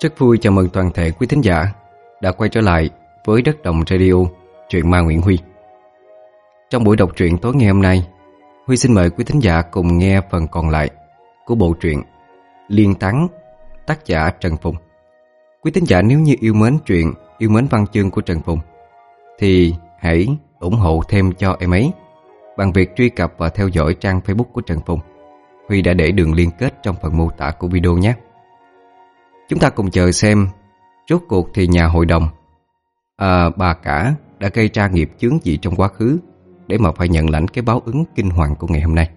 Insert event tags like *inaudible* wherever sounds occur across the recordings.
Rất vui chào mừng toàn thể quý thính giả đã quay trở lại với Đất Đồng Radio, truyện ma Nguyễn Huy. Trong buổi đọc truyện tối ngày hôm nay, Huy xin mời quý thính giả cùng nghe phần còn lại của bộ truyện Liên Tán, tác giả Trần Phùng. Quý thính giả nếu như yêu mến truyện, yêu mến văn chương của Trần Phùng, thì hãy ủng hộ thêm cho em ấy bằng việc truy cập và theo dõi trang Facebook của Trần Phùng. Huy đã để đường liên kết trong phần mô tả của video nhé. Chúng ta cùng chờ xem. Rốt cuộc thì nhà hội đồng. À, Bà cả đã gây ra nghiệp chướng gì trong quá khứ Để mà phải nhận lãnh cái báo ứng kinh hoàng của ngày hôm nay?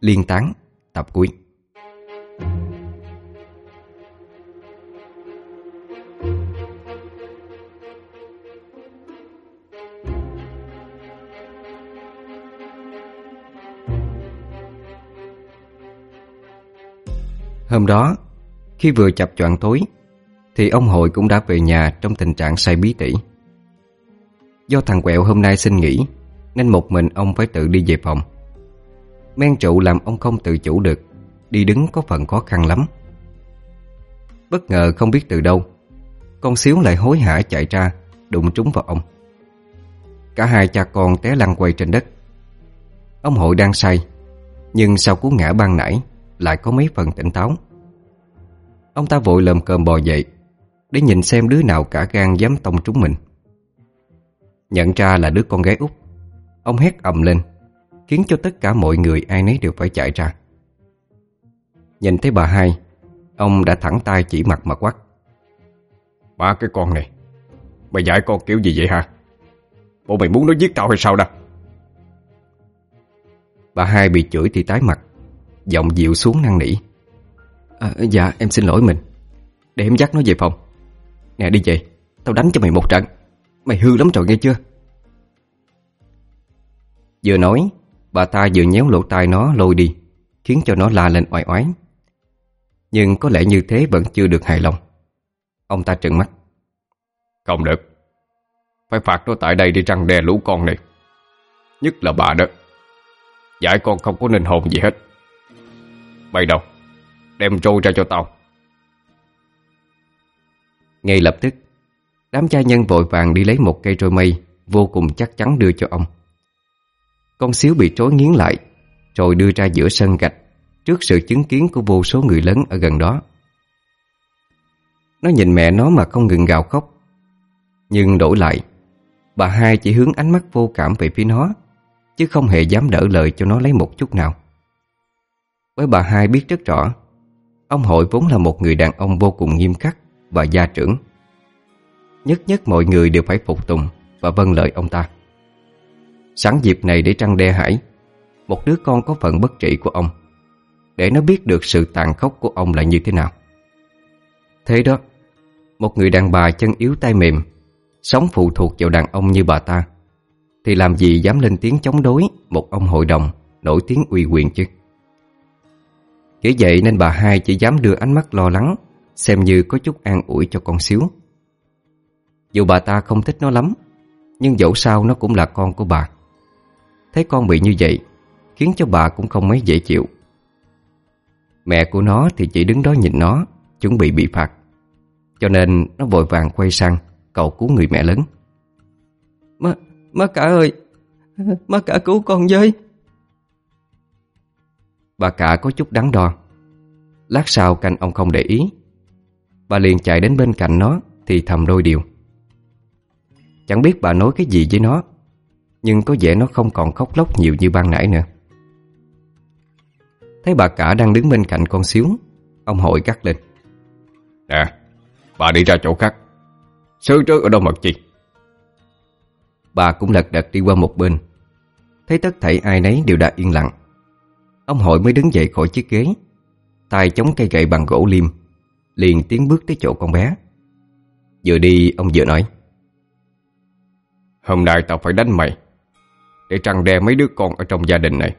Liên tán Tập cuối. Hôm đó khi vừa chập choạng tối, Thì ông hội cũng đã về nhà Trong tình trạng say bí tỉ. Do thằng quẹo hôm nay xin nghỉ, Nên một mình ông phải tự đi về phòng. Men trụ làm ông không tự chủ được, Đi đứng có phần khó khăn lắm. Bất ngờ không biết từ đâu, Con xíu lại hối hả chạy ra, Đụng trúng vào ông. Cả hai cha con té lăn quay trên đất. Ông hội đang say, Nhưng sau cú ngã ban nãy Lại có mấy phần tỉnh táo. Ông ta vội lầm cơm bò dậy Để nhìn xem đứa nào cả gan dám tông trúng mình. Nhận ra là đứa con gái út Ông hét ầm lên Khiến cho tất cả mọi người ai nấy đều phải chạy ra. Nhìn thấy bà hai Ông đã thẳng tay chỉ mặt mà quát. Ba cái con này Mày dạy con kiểu gì vậy hả? Bộ mày muốn nó giết tao hay sao đâu Bà hai bị chửi thì tái mặt Giọng dịu xuống năn nỉ à, Dạ em xin lỗi mình. Để em dắt nó về phòng. Nè đi về. Tao đánh cho mày một trận. Mày hư lắm rồi nghe chưa? Vừa nói Bà ta vừa nhéo lỗ tai nó lôi đi Khiến cho nó la lên oai oái. Nhưng có lẽ như thế vẫn chưa được hài lòng. Ông ta trợn mắt. Không được. Phải phạt nó tại đây đi răng đè lũ con này. Nhất là bà đó. Dạy con không có nên hồn gì hết. Bay đâu? Đem trôi ra cho tao. Ngay lập tức, Đám gia nhân vội vàng đi lấy một cây trôi mây Vô cùng chắc chắn đưa cho ông. Con xíu bị trối nghiến lại, Rồi đưa ra giữa sân gạch Trước sự chứng kiến của vô số người lớn ở gần đó. Nó nhìn mẹ nó mà không ngừng gào khóc, Nhưng đổi lại, Bà hai chỉ hướng ánh mắt vô cảm về phía nó, Chứ không hề dám đỡ lời cho nó lấy một chút nào. Bởi bà hai biết rất rõ Ông hội vốn là một người đàn ông vô cùng nghiêm khắc và gia trưởng. Nhất nhất mọi người đều phải phục tùng và vâng lời ông ta. Sẵn dịp này để trăng đe hải, một đứa con có phận bất trị của ông, để nó biết được sự tàn khốc của ông là như thế nào. Thế đó, một người đàn bà chân yếu tay mềm, sống phụ thuộc vào đàn ông như bà ta, thì làm gì dám lên tiếng chống đối một ông hội đồng nổi tiếng uy quyền chứ? Nghĩ vậy nên bà hai chỉ dám đưa ánh mắt lo lắng Xem như có chút an ủi cho con xíu. Dù bà ta không thích nó lắm Nhưng dẫu sao nó cũng là con của bà. Thấy con bị như vậy Khiến cho bà cũng không mấy dễ chịu. Mẹ của nó thì chỉ đứng đó nhìn nó Chuẩn bị bị phạt. Cho nên nó vội vàng quay sang Cầu cứu người mẹ lớn. Má, má cả ơi Má cả cứu con với. Bà cả có chút đắn đo. Lát sau canh ông không để ý. Bà liền chạy đến bên cạnh nó Thì thầm đôi điều. Chẳng biết bà nói cái gì với nó Nhưng có vẻ nó không còn khóc lóc nhiều như ban nãy nữa. Thấy bà cả đang đứng bên cạnh con xíu Ông hội gắt lên. Nè Bà đi ra chỗ khác. Sơ trớ ở đâu mật chi? Bà cũng lật đật đi qua một bên. Thấy tất thảy ai nấy đều đã yên lặng Ông hội mới đứng dậy khỏi chiếc ghế. Tay chống cây gậy bằng gỗ liêm Liền tiến bước tới chỗ con bé. Vừa đi, ông vừa nói, Hôm nay tao phải đánh mày, Để trăng đe mấy đứa con ở trong gia đình này.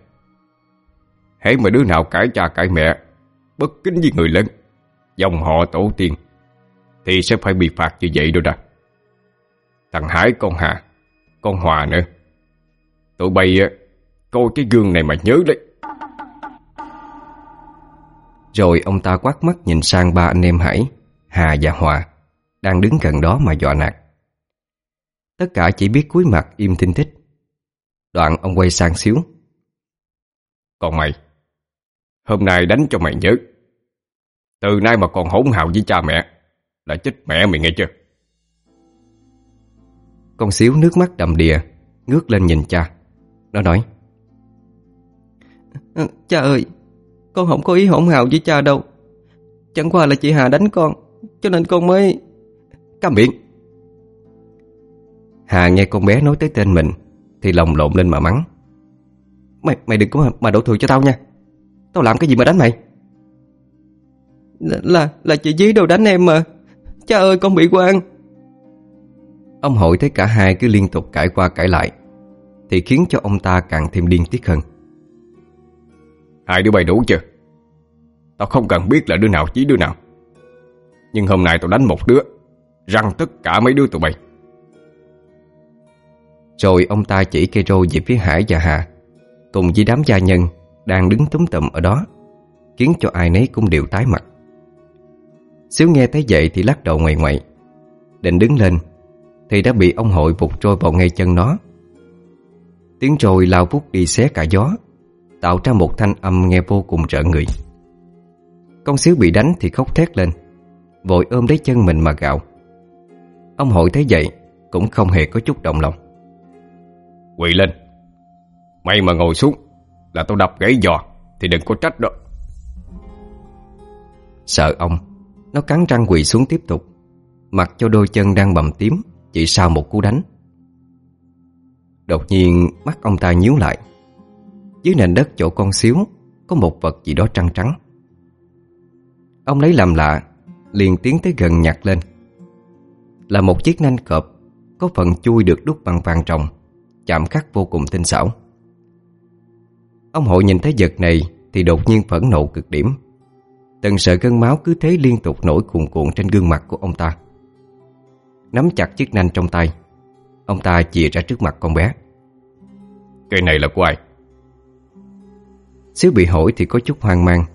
Hãy mà đứa nào cãi cha cãi mẹ, Bất kính với người lớn, Dòng họ tổ tiên, Thì sẽ phải bị phạt như vậy đâu đó Thằng Hải con Hà, Con Hòa nữa. Tụi bay coi cái gương này mà nhớ đấy rồi ông ta quát mắt nhìn sang ba anh em Hải Hà và Hòa Đang đứng gần đó mà dọa nạt. Tất cả chỉ biết cúi mặt im thinh thích. Đoạn ông quay sang xíu. Còn mày Hôm nay đánh cho mày nhớ. Từ nay mà còn hỗn hào với cha mẹ Là chết mẹ mày nghe chưa? Con xíu nước mắt đầm đìa Ngước lên nhìn cha. Nó nói à, Cha ơi Con không có ý hỗn hào với cha đâu. Chẳng qua là chị Hà đánh con Cho nên con mới Câm miệng. Hà nghe con bé nói tới tên mình Thì lòng lộn lên mà mắng. Mày mày đừng có mà, mà đổ thừa cho tao nha. Tao làm cái gì mà đánh mày? Là là, là chị Dí đâu đánh em mà. Cha ơi con bị quan. Ông hội thấy cả hai cứ liên tục cãi qua cãi lại Thì khiến cho ông ta càng thêm điên tiết hơn Hai đứa bay đủ chưa? Tao không cần biết là đứa nào chí đứa nào. Nhưng hôm nay tao đánh một đứa, Răng tất cả mấy đứa tụi bay. Rồi ông ta chỉ cây rô về phía Hải và Hà, Cùng với đám gia nhân Đang đứng túm tụm ở đó, Khiến cho ai nấy cũng đều tái mặt. Xíu nghe thấy vậy thì lắc đầu ngoài ngoại, Định đứng lên, Thì đã bị ông hội vụt trôi vào ngay chân nó. Tiếng trồi lao vút đi xé cả gió. Tạo ra một thanh âm nghe vô cùng rợn người. Con xíu bị đánh thì khóc thét lên. Vội ôm lấy chân mình mà gạo Ông hội thấy vậy Cũng không hề có chút động lòng. Quỳ lên. Mày mà ngồi xuống Là tao đập gãy giò Thì đừng có trách đó. Sợ ông Nó cắn răng quỳ xuống tiếp tục. Mặc cho đôi chân đang bầm tím Chỉ sau một cú đánh. Đột nhiên mắt ông ta nhíu lại dưới nền đất chỗ con xíu, Có một vật gì đó trắng trắng. Ông lấy làm lạ, Liền tiến tới gần nhặt lên. Là một chiếc nanh cọp, Có phần chui được đúc bằng vàng trồng Chạm khắc vô cùng tinh xảo. Ông hội nhìn thấy vật này Thì đột nhiên phẫn nộ cực điểm. Từng sợi cơn máu cứ thế liên tục nổi cuồn cuộn trên gương mặt của ông ta. Nắm chặt chiếc nanh trong tay, Ông ta chìa ra trước mặt con bé. Cây này là của ai? Xíu bị hỏi thì có chút hoang mang.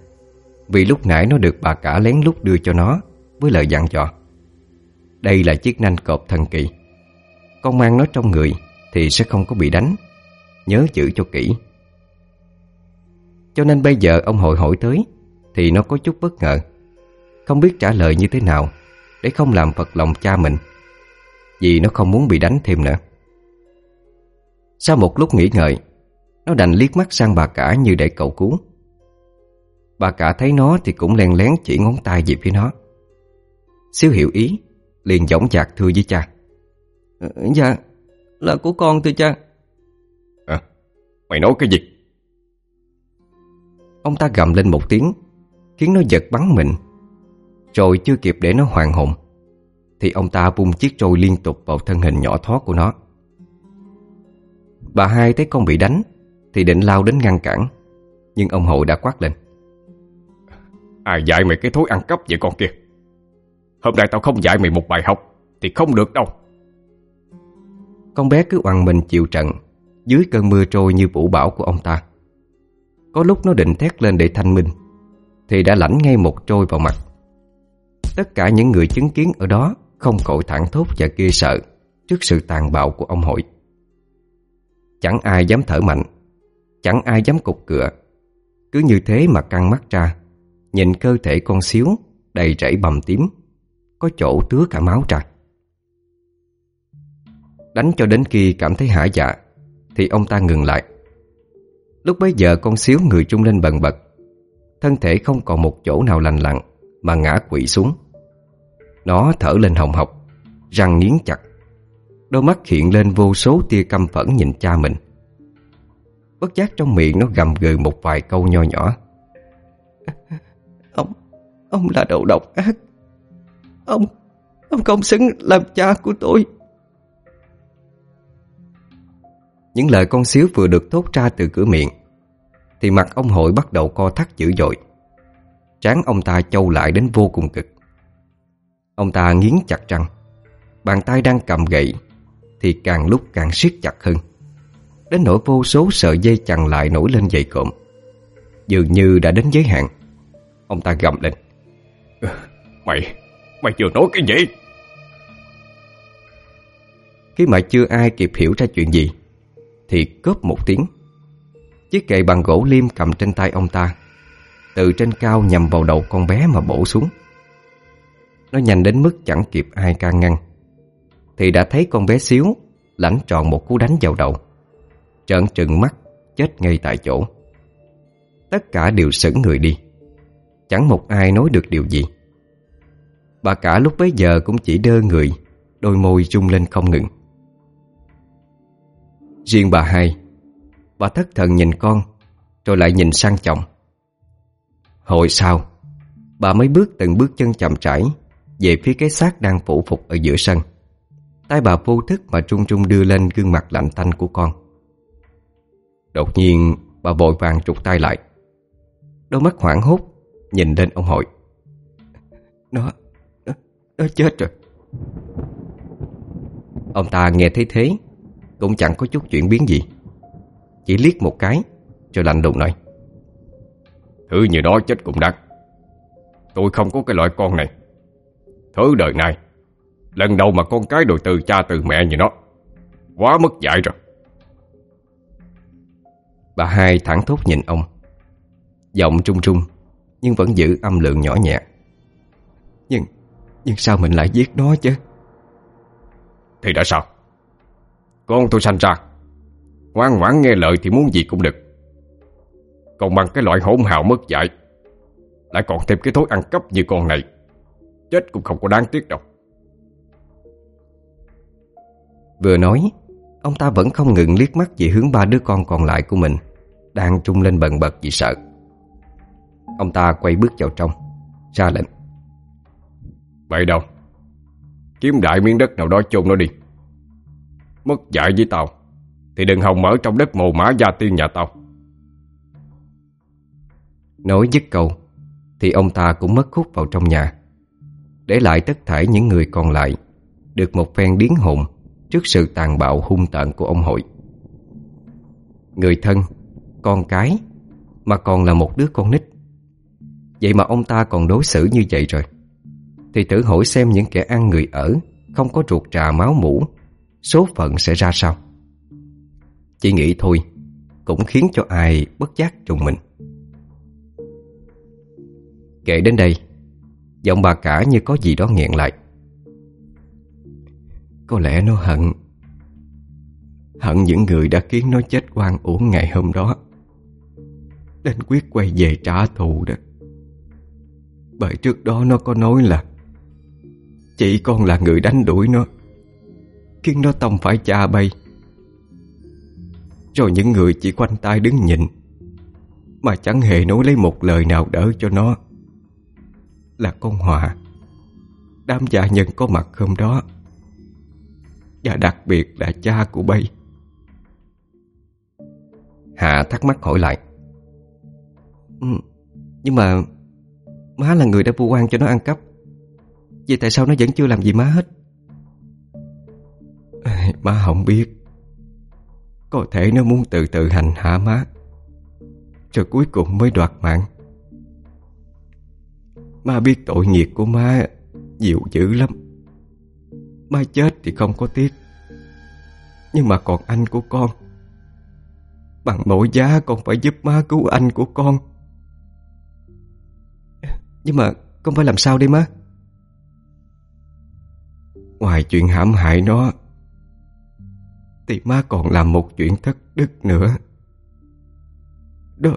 Vì lúc nãy nó được bà cả lén lút đưa cho nó, Với lời dặn dò. Đây là chiếc nanh cọp thần kỳ. Con mang nó trong người Thì sẽ không có bị đánh. Nhớ giữ cho kỹ. Cho nên bây giờ ông hội hỏi tới Thì nó có chút bất ngờ. Không biết trả lời như thế nào Để không làm phật lòng cha mình. Vì nó không muốn bị đánh thêm nữa. Sau một lúc nghỉ ngợi nó đành liếc mắt sang bà cả như để cậu cứu. Bà cả thấy nó thì cũng len lén chỉ ngón tay về phía nó. Xíu hiểu ý Liền dõng dạc thưa với cha. Ờ, Dạ Là của con thưa cha. À Mày nói cái gì? Ông ta gầm lên một tiếng Khiến nó giật bắn mình. Rồi chưa kịp để nó hoàn hồn Thì ông ta vung chiếc trôi liên tục vào thân hình nhỏ thó của nó. Bà hai thấy con bị đánh Thì định lao đến ngăn cản. Nhưng ông hội đã quát lên. Ai dạy mày cái thối ăn cắp vậy con kia? Hôm nay tao không dạy mày một bài học Thì không được đâu. Con bé cứ oằn mình chịu trận Dưới cơn mưa trôi như vũ bão của ông ta. Có lúc nó định thét lên để thanh minh Thì đã lãnh ngay một trôi vào mặt. Tất cả những người chứng kiến ở đó Không cội thẳng thốt và ghê sợ Trước sự tàn bạo của ông hội. Chẳng ai dám thở mạnh Chẳng ai dám cục cửa. Cứ như thế mà căng mắt ra, Nhìn cơ thể con xíu Đầy rẫy bầm tím, Có chỗ tứa cả máu ra. Đánh cho đến khi cảm thấy hả dạ Thì ông ta ngừng lại. Lúc bấy giờ con xíu người trung lên bần bật, Thân thể không còn một chỗ nào lành lặn Mà ngã quỵ xuống. Nó thở lên hồng hộc, Răng nghiến chặt, Đôi mắt hiện lên vô số tia căm phẫn nhìn cha mình. Bất giác trong miệng nó gầm gừ một vài câu nho nhỏ. *laughs* Ông, ông là đầu độc ác. Ông, ông không xứng làm cha của tôi. Những lời con xíu vừa được thốt ra từ cửa miệng Thì mặt ông hội bắt đầu co thắt dữ dội. Trán ông ta châu lại đến vô cùng cực. Ông ta nghiến chặt răng Bàn tay đang cầm gậy Thì càng lúc càng siết chặt hơn Đến nỗi vô số sợi dây chằng lại nổi lên dày cộm. Dường như đã đến giới hạn. Ông ta gầm lên. Mày, Mày vừa nói cái gì? Khi mà chưa ai kịp hiểu ra chuyện gì Thì cốp một tiếng. Chiếc gậy bằng gỗ liêm cầm trên tay ông ta Từ trên cao nhằm vào đầu con bé mà bổ xuống. Nó nhanh đến mức chẳng kịp ai can ngăn Thì đã thấy con bé xíu Lãnh tròn một cú đánh vào đầu Trợn trừng mắt, Chết ngay tại chỗ. Tất cả đều sững người đi. Chẳng một ai nói được điều gì. Bà cả lúc bấy giờ cũng chỉ đơ người, Đôi môi rung lên không ngừng. Riêng bà hai, Bà thất thần nhìn con, Rồi lại nhìn sang chồng. Hồi sau, Bà mới bước từng bước chân chậm rãi, Về phía cái xác đang phủ phục ở giữa sân. Tay bà vô thức mà trung trung đưa lên gương mặt lạnh tanh của con. Đột nhiên bà vội vàng trục tay lại. Đôi mắt hoảng hốt Nhìn lên ông hội. Nó Nó, nó chết rồi. Ông ta nghe thấy thế Cũng chẳng có chút chuyển biến gì. Chỉ liếc một cái Rồi lạnh lùng nói. Thứ như đó chết cũng đắt Tôi không có cái loại con này. Thứ đời này Lần đầu mà con cái đòi từ cha từ mẹ như nó Quá mất dạy rồi. Bà hai thẳng thốt nhìn ông. Giọng trung trung Nhưng vẫn giữ âm lượng nhỏ nhẹ. Nhưng Nhưng sao mình lại giết nó chứ? Thì đã sao? Con tôi sanh ra. Ngoan ngoãn nghe lời thì muốn gì cũng được. Còn bằng cái loại hỗn hào mất dạy Lại còn thêm cái thối ăn cắp như con này. Chết cũng không có đáng tiếc đâu. Vừa nói Ông ta vẫn không ngừng liếc mắt về hướng ba đứa con còn lại của mình Đang trung lên bần bật vì sợ. Ông ta quay bước vào trong Ra lệnh. Vậy đâu? Kiếm đại miếng đất nào đó chôn nó đi. Mất dạy với tao Thì đừng hòng mở trong đất mồ mã gia tiên nhà tao. Nói dứt câu Thì ông ta cũng mất khúc vào trong nhà. Để lại tất thảy những người còn lại Được một phen điến hồn Trước sự tàn bạo hung tợn của ông hội. Người thân con cái, Mà còn là một đứa con nít. Vậy mà ông ta còn đối xử như vậy rồi. Thì thử hỏi xem những kẻ ăn người ở Không có ruột trà máu mũ Số phận sẽ ra sao? Chỉ nghĩ thôi, Cũng khiến cho ai bất giác trùng mình. Kể đến đây, Giọng bà cả như có gì đó nghẹn lại. Có lẽ nó hận Hận những người đã khiến nó chết oan uổng ngày hôm đó. Đến quyết quay về trả thù đó. Bởi trước đó nó có nói là Chị con là người đánh đuổi nó Khiến nó tông phải cha bay. Rồi những người chỉ quanh tay đứng nhìn Mà chẳng hề nói lấy một lời nào đỡ cho nó. Là con họa, Đám gia nhân có mặt hôm đó Và đặc biệt là cha của bay. Hạ thắc mắc hỏi lại nhưng mà Má là người đã vu oan cho nó ăn cắp. Vậy tại sao nó vẫn chưa làm gì má hết? Má không biết. Có thể nó muốn từ từ hành hạ má, Rồi cuối cùng mới đoạt mạng. Má biết tội nghiệp của má dịu dữ lắm. Má chết thì không có tiếc. Nhưng mà còn anh của con, Bằng mỗi giá con phải giúp má cứu anh của con. Nhưng mà con phải làm sao đây má? Ngoài chuyện hãm hại nó Thì má còn làm một chuyện thất đức nữa. Đó,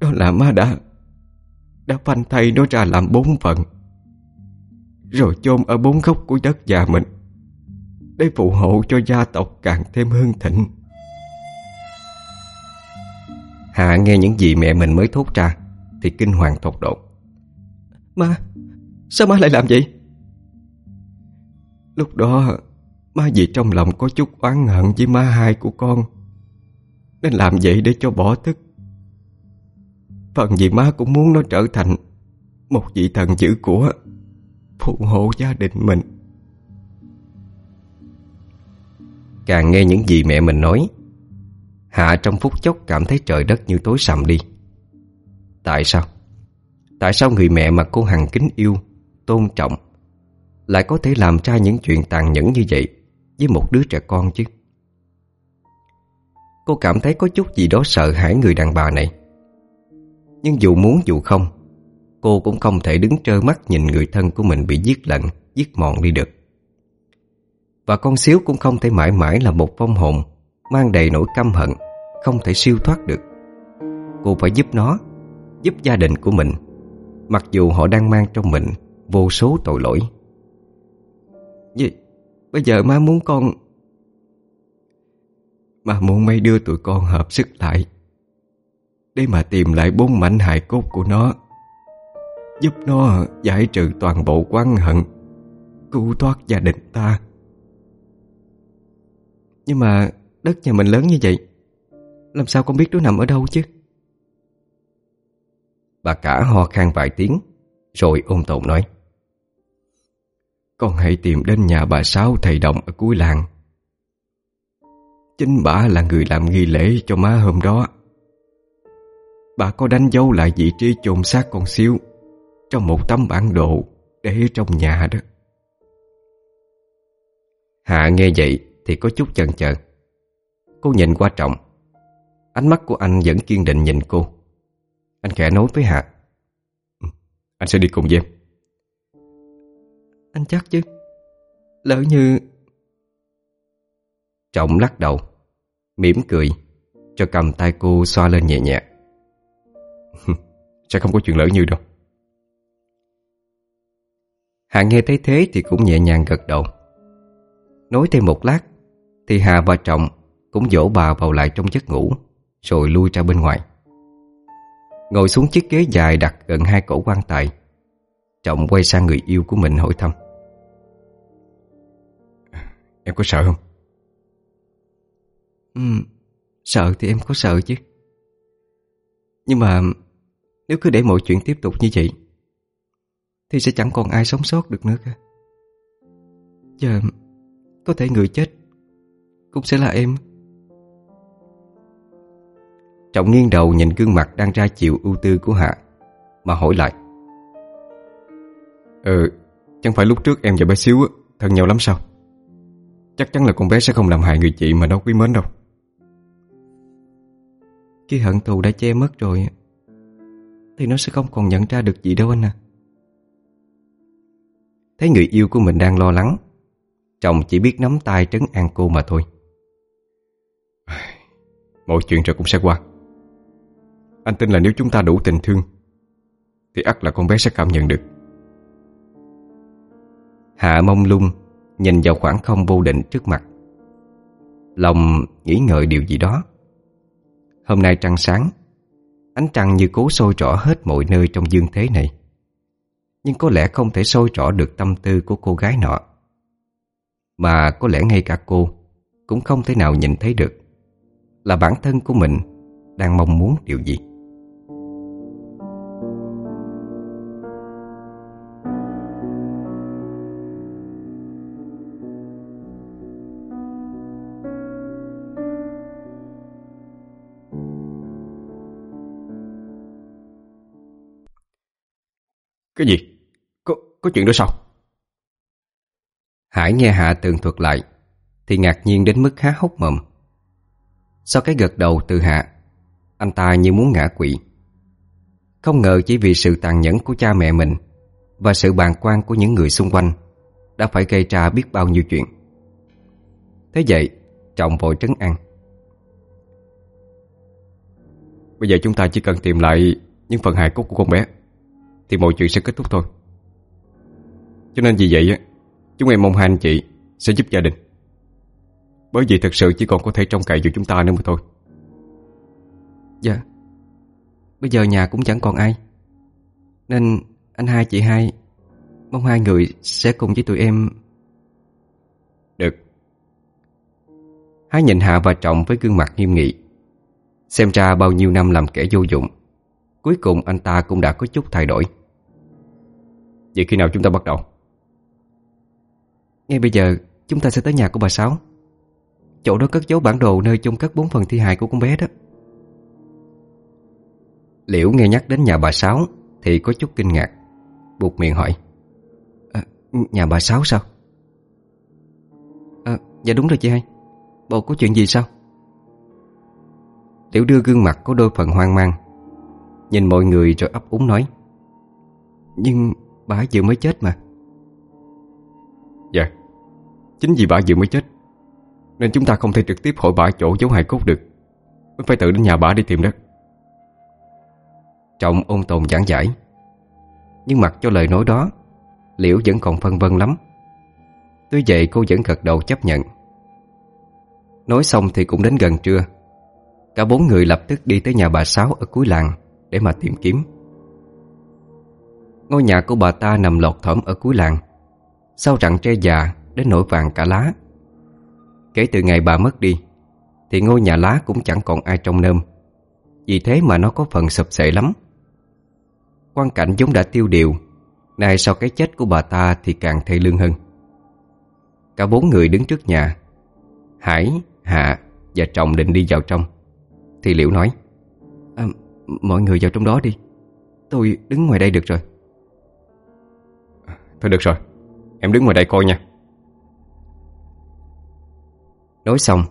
đó là má đã Đã phanh thay nó ra làm bốn phận, Rồi chôn ở bốn góc của đất già mình Để phụ hộ cho gia tộc càng thêm hưng thịnh. Hạ nghe những gì mẹ mình mới thốt ra Thì kinh hoàng thột độ ma, Sao má lại làm vậy? Lúc đó Má vì trong lòng có chút oán hận với má hai của con, Nên làm vậy để cho bỏ tức. Phần vì má cũng muốn nó trở thành Một vị thần dữ của Phụ hộ gia đình mình. Càng nghe những gì mẹ mình nói, Hạ trong phút chốc cảm thấy trời đất như tối sầm đi. Tại sao? Tại sao người mẹ mà cô Hằng kính yêu, tôn trọng Lại có thể làm ra những chuyện tàn nhẫn như vậy Với một đứa trẻ con chứ? Cô cảm thấy có chút gì đó sợ hãi người đàn bà này. Nhưng dù muốn dù không Cô cũng không thể đứng trơ mắt nhìn người thân của mình bị giết lận Giết mòn đi được. Và con xíu cũng không thể mãi mãi là một vong hồn Mang đầy nỗi căm hận Không thể siêu thoát được. Cô phải giúp nó Giúp gia đình của mình. Mặc dù họ đang mang trong mình Vô số tội lỗi Gì? Bây giờ má muốn con, Má muốn mấy đưa tụi con hợp sức lại Để mà tìm lại bốn mảnh hài cốt của nó, Giúp nó giải trừ toàn bộ quan hận, Cứu thoát gia đình ta Nhưng mà đất nhà mình lớn như vậy, Làm sao con biết đứa nằm ở đâu chứ Bà cả ho khan vài tiếng, Rồi ôm tồn nói. Con hãy tìm đến nhà bà Sáu thầy đồng ở cuối làng. Chính bà là người làm nghi lễ cho má hôm đó. Bà có đánh dấu lại vị trí chôn xác con xíu Trong một tấm bản đồ Để trong nhà đó. Hạ nghe vậy Thì có chút chần chờ Cô nhìn qua trọng, Ánh mắt của anh vẫn kiên định nhìn cô. Anh khẽ nói với Hạ. Ừ, Anh sẽ đi cùng với em. Anh chắc chứ? Lỡ như Trọng lắc đầu mỉm cười Cho cầm tay cô xoa lên nhẹ nhẹ. Sẽ không có chuyện lỡ như đâu. Hạ nghe thấy thế thì cũng nhẹ nhàng gật đầu. Nói thêm một lát Thì Hà và Trọng cũng dỗ bà vào lại trong giấc ngủ Rồi lui ra bên ngoài Ngồi xuống chiếc ghế dài đặt gần hai cổ quan tài. Trọng quay sang người yêu của mình hỏi thăm. Em có sợ không? Ừ, sợ thì em có sợ chứ. Nhưng mà Nếu cứ để mọi chuyện tiếp tục như vậy Thì sẽ chẳng còn ai sống sót được nữa cả Giờ Có thể người chết Cũng sẽ là em Trọng nghiêng đầu nhìn gương mặt đang ra chịu ưu tư của Hạ, Mà hỏi lại. Ừ Chẳng phải lúc trước em và bé Xíu Thân nhau lắm sao? Chắc chắn là con bé sẽ không làm hại người chị mà nó quý mến đâu. Khi hận thù đã che mất rồi Thì nó sẽ không còn nhận ra được gì đâu anh à. Thấy người yêu của mình đang lo lắng, Chồng chỉ biết nắm tay trấn an cô mà thôi. Mọi chuyện rồi cũng sẽ qua. Anh tin là nếu chúng ta đủ tình thương, Thì ắt là con bé sẽ cảm nhận được. Hạ mông lung Nhìn vào khoảng không vô định trước mặt. Lòng nghĩ ngợi điều gì đó. Hôm nay trăng sáng, Ánh trăng như cố sôi rõ hết mọi nơi trong dương thế này. Nhưng có lẽ không thể sôi rõ được tâm tư của cô gái nọ. Mà có lẽ ngay cả cô Cũng không thể nào nhìn thấy được Là bản thân của mình Đang mong muốn điều gì. Cái gì? Có, có chuyện đó sao? Hải nghe Hạ tường thuật lại Thì ngạc nhiên đến mức há hốc mồm. Sau cái gật đầu từ Hạ Anh ta như muốn ngã quỵ. Không ngờ chỉ vì sự tàn nhẫn của cha mẹ mình Và sự bàn quan của những người xung quanh Đã phải gây ra biết bao nhiêu chuyện. Thế vậy Trọng vội trấn an. Bây giờ chúng ta chỉ cần tìm lại Những phần hài cốt của con bé thì mọi chuyện sẽ kết thúc thôi. Cho nên vì vậy Chúng em mong hai anh chị sẽ giúp gia đình. Bởi vì thật sự chỉ còn có thể trông cậy vào chúng ta nữa mà thôi. Dạ. Bây giờ nhà cũng chẳng còn ai. Nên anh hai chị hai Mong hai người sẽ cùng với tụi em. Được. Hái nhìn Hạ và Trọng với gương mặt nghiêm nghị Xem ra bao nhiêu năm làm kẻ vô dụng Cuối cùng anh ta cũng đã có chút thay đổi Vậy khi nào chúng ta bắt đầu? Ngay bây giờ chúng ta sẽ tới nhà của bà Sáu. Chỗ đó cất giấu bản đồ nơi chôn cất bốn phần thi hài của con bé đó. Liễu nghe nhắc đến nhà bà Sáu Thì có chút kinh ngạc Buộc miệng hỏi. À, Nhà bà Sáu sao? À, Dạ đúng rồi chị hai. Bộ có chuyện gì sao? Liễu đưa gương mặt có đôi phần hoang mang Nhìn mọi người rồi ấp úng nói. Nhưng bà vừa mới chết mà. Dạ. Chính vì bà vừa mới chết, Nên chúng ta không thể trực tiếp hỏi bà chỗ giấu hài cốt được. Mới phải tự đến nhà bà đi tìm đất. Trọng ôn tồn giảng giải. Nhưng mặc cho lời nói đó, Liễu vẫn còn phân vân lắm. Tuy vậy cô vẫn gật đầu chấp nhận. Nói xong thì cũng đến gần trưa. Cả bốn người lập tức đi tới nhà bà Sáu ở cuối làng Để mà tìm kiếm. Ngôi nhà của bà ta nằm lọt thỏm ở cuối làng. Sau rặng tre già đến nổi vàng cả lá. Kể từ ngày bà mất đi Thì ngôi nhà lá cũng chẳng còn ai trong nơm Vì thế mà nó có phần sập sệ lắm. Quan cảnh giống đã tiêu điều Nay sau cái chết của bà ta thì càng thê lương hơn. Cả bốn người đứng trước nhà Hải, Hạ và Trọng định đi vào trong. Thì Liễu nói à, Mọi người vào trong đó đi. Tôi đứng ngoài đây được rồi. Thôi được rồi, Em đứng ngoài đây coi nha. Nói xong,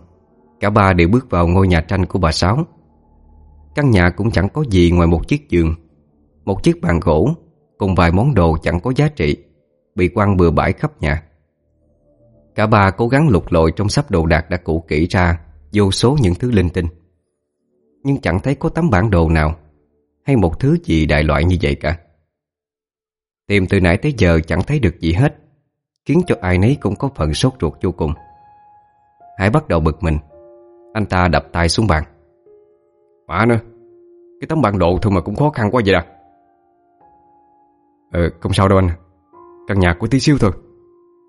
Cả ba đều bước vào ngôi nhà tranh của bà Sáu. Căn nhà cũng chẳng có gì ngoài một chiếc giường, Một chiếc bàn gỗ Cùng vài món đồ chẳng có giá trị, Bị quăng bừa bãi khắp nhà. Cả ba cố gắng lục lội trong sắp đồ đạc đã cũ kỹ ra Vô số những thứ linh tinh. Nhưng chẳng thấy có tấm bản đồ nào Hay một thứ gì đại loại như vậy cả. Tìm từ nãy tới giờ chẳng thấy được gì hết Khiến cho ai nấy cũng có phần sốt ruột vô cùng. Hải bắt đầu bực mình. Anh ta đập tay xuống bàn. Mà nữa Cái tấm bản đồ thôi mà cũng khó khăn quá vậy à Ờ không sao đâu anh. Căn nhà của tí xíu thôi.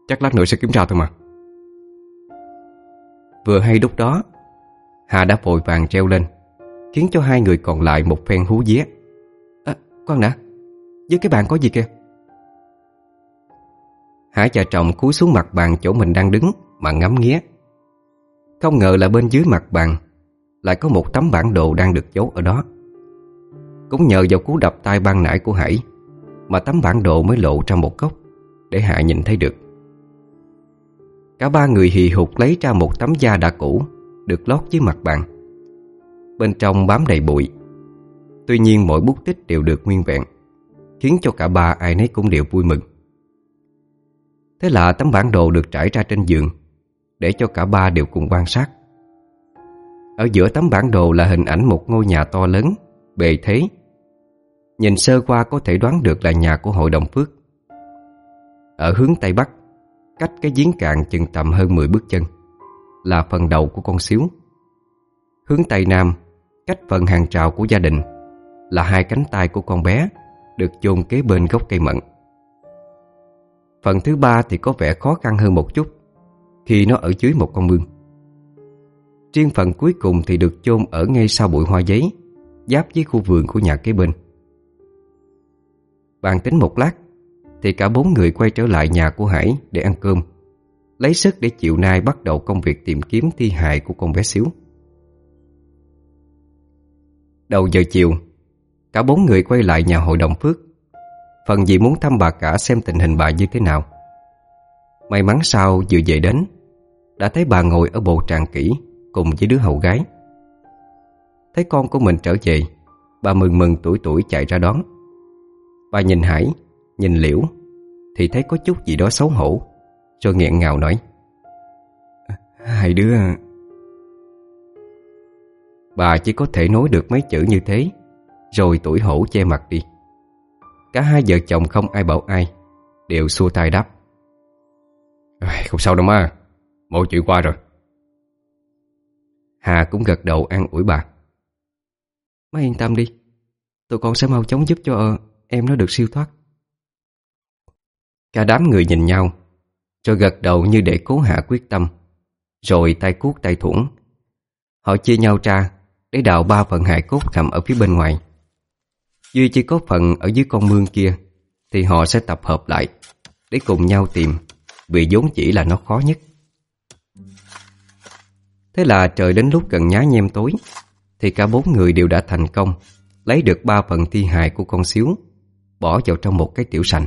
Chắc lát nữa sẽ kiểm tra thôi mà. Vừa hay lúc đó Hà đã vội vàng treo lên Khiến cho hai người còn lại một phen hú vía. À, Con đã Với cái bàn có gì kìa? Hải và Trọng cúi xuống mặt bàn chỗ mình đang đứng Mà ngắm nghía. Không ngờ là bên dưới mặt bàn Lại có một tấm bản đồ đang được giấu ở đó. Cũng nhờ vào cú đập tay ban nãy của Hải Mà tấm bản đồ mới lộ ra một góc Để Hạ nhìn thấy được. Cả ba người hì hục lấy ra một tấm da đã cũ Được lót dưới mặt bàn. Bên trong bám đầy bụi. Tuy nhiên mỗi bút tích đều được nguyên vẹn, Khiến cho cả ba ai nấy cũng đều vui mừng. Thế là tấm bản đồ được trải ra trên giường, Để cho cả ba đều cùng quan sát. Ở giữa tấm bản đồ là hình ảnh một ngôi nhà to lớn, Bề thế. Nhìn sơ qua có thể đoán được là nhà của hội đồng Phước. Ở hướng Tây Bắc, Cách cái giếng cạn chừng tầm hơn 10 bước chân, Là phần đầu của con xíu. Hướng Tây Nam, Cách phần hàng trào của gia đình, Là hai cánh tay của con bé, Được chôn kế bên gốc cây mận. Phần thứ ba thì có vẻ khó khăn hơn một chút, Khi nó ở dưới một con mương. Riêng phần cuối cùng thì được chôn ở ngay sau bụi hoa giấy, Giáp với khu vườn của nhà kế bên. Bàn tính một lát, Thì cả bốn người quay trở lại nhà của Hải để ăn cơm, Lấy sức để chiều nay bắt đầu công việc tìm kiếm thi hài của con bé xíu. Đầu giờ chiều, Cả bốn người quay lại nhà hội đồng Phước. Phần vì muốn thăm bà cả xem tình hình bà như thế nào. May mắn sao vừa về đến, Đã thấy bà ngồi ở bộ tràng kỹ Cùng với đứa hậu gái. Thấy con của mình trở về, Bà mừng mừng tuổi tuổi chạy ra đón. Bà nhìn Hải, Nhìn Liễu, Thì thấy có chút gì đó xấu hổ, Rồi nghẹn ngào nói, Hai đứa. Bà chỉ có thể nói được mấy chữ như thế, Rồi tuổi hổ che mặt đi. Cả hai vợ chồng không ai bảo ai Đều xua tay đáp. Không sao đâu má Mọi chuyện qua rồi. Hà cũng gật đầu an ủi bà. Má yên tâm đi Tụi con sẽ mau chóng giúp cho em nó được siêu thoát. Cả đám người nhìn nhau Rồi gật đầu như để cố hạ quyết tâm Rồi tay cuốc tay thủng. Họ chia nhau ra Để đào ba phần hài cốt nằm ở phía bên ngoài Duy chỉ có phần ở dưới con mương kia Thì họ sẽ tập hợp lại Để cùng nhau tìm Vì vốn chỉ là nó khó nhất. Thế là trời đến lúc gần nhá nhem tối Thì cả bốn người đều đã thành công Lấy được ba phần thi hài của con xíu Bỏ vào trong một cái tiểu sành.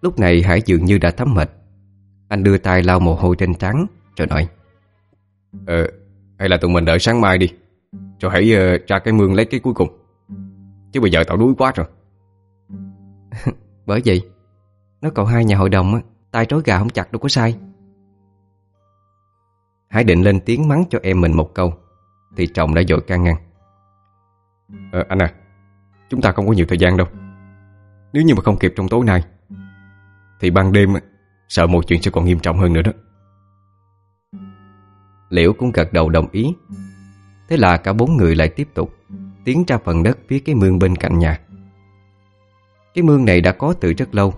Lúc này Hải dường như đã thấm mệt. Anh đưa tay lau mồ hôi trên trán Rồi nói Ờ, hay là tụi mình đợi sáng mai đi Rồi hãy uh, ra cái mương lấy cái cuối cùng. Chứ bây giờ tao đuối quá rồi. *laughs* Bởi vậy Nó cậu hai nhà hội đồng á tay trói gà không chặt đâu có sai. Hải định lên tiếng mắng cho em mình một câu Thì chồng đã dội can ngăn. Ờ, Anh à Chúng ta không có nhiều thời gian đâu. Nếu như mà không kịp trong tối nay Thì ban đêm Sợ một chuyện sẽ còn nghiêm trọng hơn nữa đó. Liễu cũng gật đầu đồng ý. Thế là cả bốn người lại tiếp tục Tiến ra phần đất phía cái mương bên cạnh nhà. Cái mương này đã có từ rất lâu.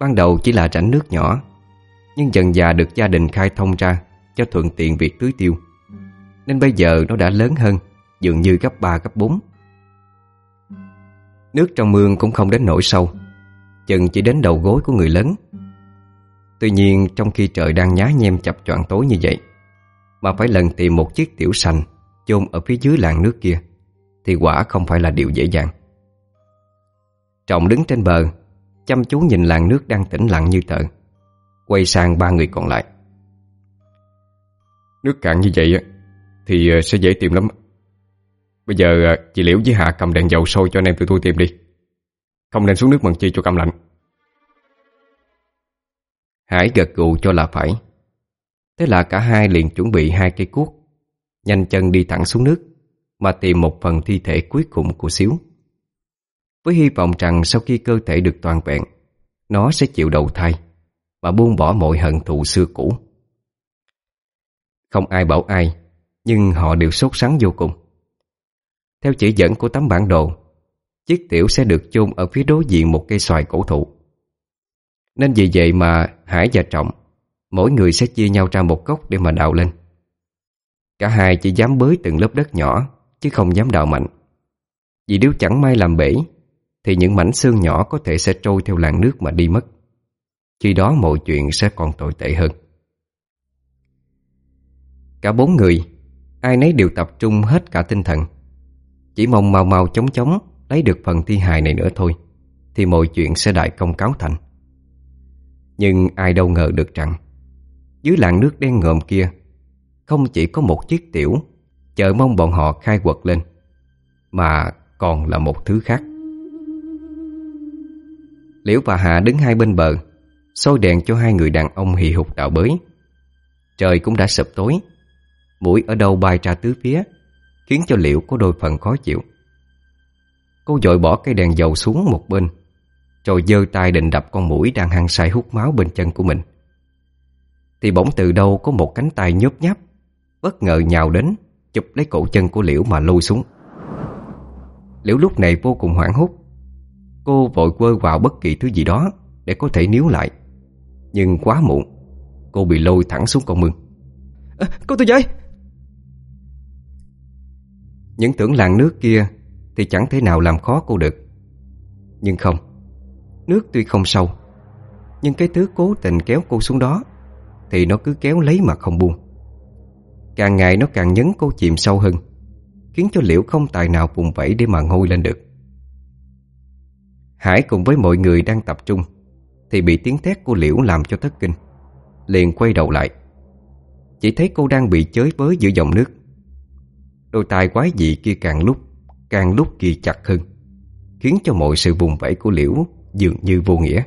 Ban đầu chỉ là rãnh nước nhỏ, Nhưng dần dà được gia đình khai thông ra Cho thuận tiện việc tưới tiêu. Nên bây giờ nó đã lớn hơn, Dường như gấp 3 gấp 4 Nước trong mương cũng không đến nỗi sâu, Chừng chỉ đến đầu gối của người lớn. Tuy nhiên, trong khi trời đang nhá nhem chập choạng tối như vậy, Mà phải lần tìm một chiếc tiểu sành chôn ở phía dưới làng nước kia. Thì quả không phải là điều dễ dàng. Trọng đứng trên bờ, Chăm chú nhìn làng nước đang tĩnh lặng như tờ, Quay sang ba người còn lại. Nước cạn như vậy Thì ờ, sẽ dễ tìm lắm. Bây giờ ờ, chị Liễu với Hạ cầm đèn dầu sôi cho anh em tụi tôi tìm đi. Không nên xuống nước bằng chi cho cầm lạnh. Hải gật gù cho là phải. Thế là cả hai liền chuẩn bị hai cây cuốc, Nhanh chân đi thẳng xuống nước. Mà tìm một phần thi thể cuối cùng của Xíu. Với hy vọng rằng sau khi cơ thể được toàn vẹn, Nó sẽ chịu đầu thai Và buông bỏ mọi hận thù xưa cũ. Không ai bảo ai, Nhưng họ đều sốt sắng vô cùng. Theo chỉ dẫn của tấm bản đồ, Chiếc tiểu sẽ được chôn ở phía đối diện một cây xoài cổ thụ. Nên vì vậy mà Hải và Trọng, Mỗi người sẽ chia nhau ra một góc để mà đào lên. Cả hai chỉ dám bới từng lớp đất nhỏ Chứ không dám đào mạnh Vì nếu chẳng may làm bể, Thì những mảnh xương nhỏ có thể sẽ trôi theo làn nước mà đi mất. Khi đó mọi chuyện sẽ còn tồi tệ hơn. Cả bốn người, Ai nấy đều tập trung hết cả tinh thần. Chỉ mong mau mau chống chống Lấy được phần thi hài này nữa thôi, Thì mọi chuyện sẽ đại công cáo thành. Nhưng ai đâu ngờ được rằng, Dưới làn nước đen ngợm kia, không chỉ có một chiếc tiểu Chờ mong bọn họ khai quật lên, Mà còn là một thứ khác. Liễu và Hạ đứng hai bên bờ, soi đèn cho hai người đàn ông hì hục đào bới. Trời cũng đã sập tối, Mũi ở đâu bay ra tứ phía, Khiến cho Liễu có đôi phần khó chịu. Cô dội bỏ cây đèn dầu xuống một bên, Rồi giơ tay định đập con mũi đang hăng say hút máu bên chân của mình. Thì bỗng từ đâu có một cánh tay nhớp nháp, Bất ngờ nhào đến Chụp lấy cổ chân của Liễu mà lôi xuống. Liễu lúc này vô cùng hoảng hốt. Cô vội quơ vào bất kỳ thứ gì đó Để có thể níu lại. Nhưng quá muộn Cô bị lôi thẳng xuống con mương. À, Cô tôi dậy Những tưởng làng nước kia Thì chẳng thể nào làm khó cô được. Nhưng không Nước tuy không sâu Nhưng cái thứ cố tình kéo cô xuống đó Thì nó cứ kéo lấy mà không buông Càng ngày nó càng nhấn cô chìm sâu hơn, Khiến cho Liễu không tài nào vùng vẫy để mà ngôi lên được. Hải cùng với mọi người đang tập trung, Thì bị tiếng thét của Liễu làm cho thất kinh, Liền quay đầu lại. Chỉ thấy cô đang bị chới với giữa dòng nước. Đôi tai quái dị kia càng lúc Càng lúc kia chặt hơn, Khiến cho mọi sự vùng vẫy của Liễu Dường như vô nghĩa.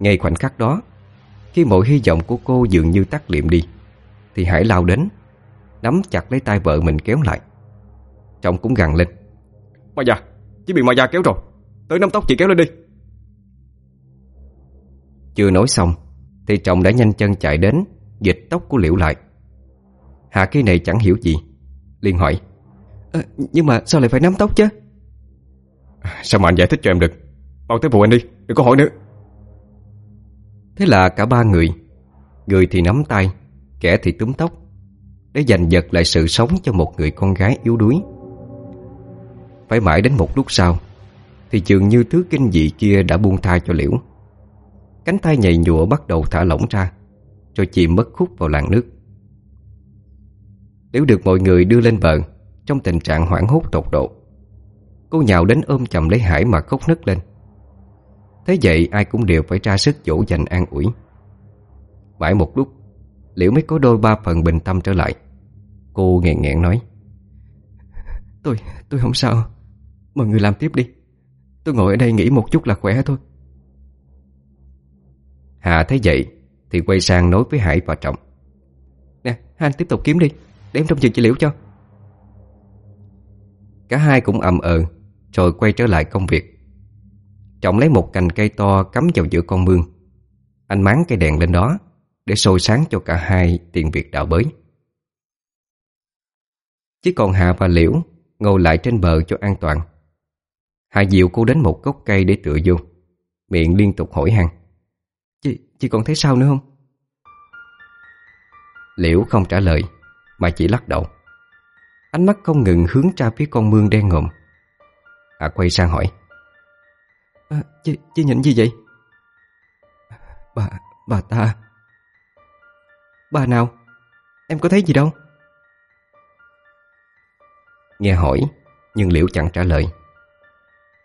Ngay khoảnh khắc đó, Khi mọi hy vọng của cô dường như tắt liệm đi thì Hải lao đến Nắm chặt lấy tay vợ mình kéo lại. Trọng cũng gằn lên. Ma già, chỉ bị ma già kéo rồi Tới nắm tóc chị kéo lên đi. Chưa nói xong Thì Trọng đã nhanh chân chạy đến Dịch tóc của Liễu lại. Hạ cái này chẳng hiểu gì liền hỏi à, Nhưng mà sao lại phải nắm tóc chứ? Sao mà anh giải thích cho em được? Mau tới phụ anh đi, đừng có hỏi nữa. Thế là cả ba người Người thì nắm tay Kẻ thì túm tóc, Để giành giật lại sự sống cho một người con gái yếu đuối. Phải mãi đến một lúc sau, Thì dường như thứ kinh dị kia đã buông tha cho liễu. Cánh tay nhầy nhụa bắt đầu thả lỏng ra Rồi chìm mất khúc vào làn nước. Liễu được mọi người đưa lên bờ, Trong tình trạng hoảng hốt tột độ. Cô nhào đến ôm chầm lấy Hải mà khóc nức lên. Thế vậy ai cũng đều phải ra sức dỗ dành an ủi. Mãi một lúc Liễu mới có đôi ba phần bình tâm trở lại? Cô nghẹn nghẹn nói. Tôi, tôi không sao. Mọi người làm tiếp đi. Tôi ngồi ở đây nghỉ một chút là khỏe thôi. Hà thấy vậy Thì quay sang nói với Hải và Trọng. Nè, anh tiếp tục kiếm đi. Để em trong chừng chị Liễu cho. Cả hai cũng ầm ờ Rồi quay trở lại công việc. Trọng lấy một cành cây to cắm vào giữa con mương. Anh máng cây đèn lên đó để sôi sáng cho cả hai tiền việc đào bới Chỉ còn Hà và Liễu Ngồi lại trên bờ cho an toàn Hà dịu cô đến một gốc cây để tựa vô Miệng liên tục hỏi han Chị, chị còn thấy sao nữa không? Liễu không trả lời Mà chỉ lắc đầu Ánh mắt không ngừng hướng ra phía con mương đen ngộm Hà quay sang hỏi à, chị, chị nhìn gì vậy? Bà, bà ta Bà nào? Em có thấy gì đâu? Nghe hỏi, Nhưng Liễu chẳng trả lời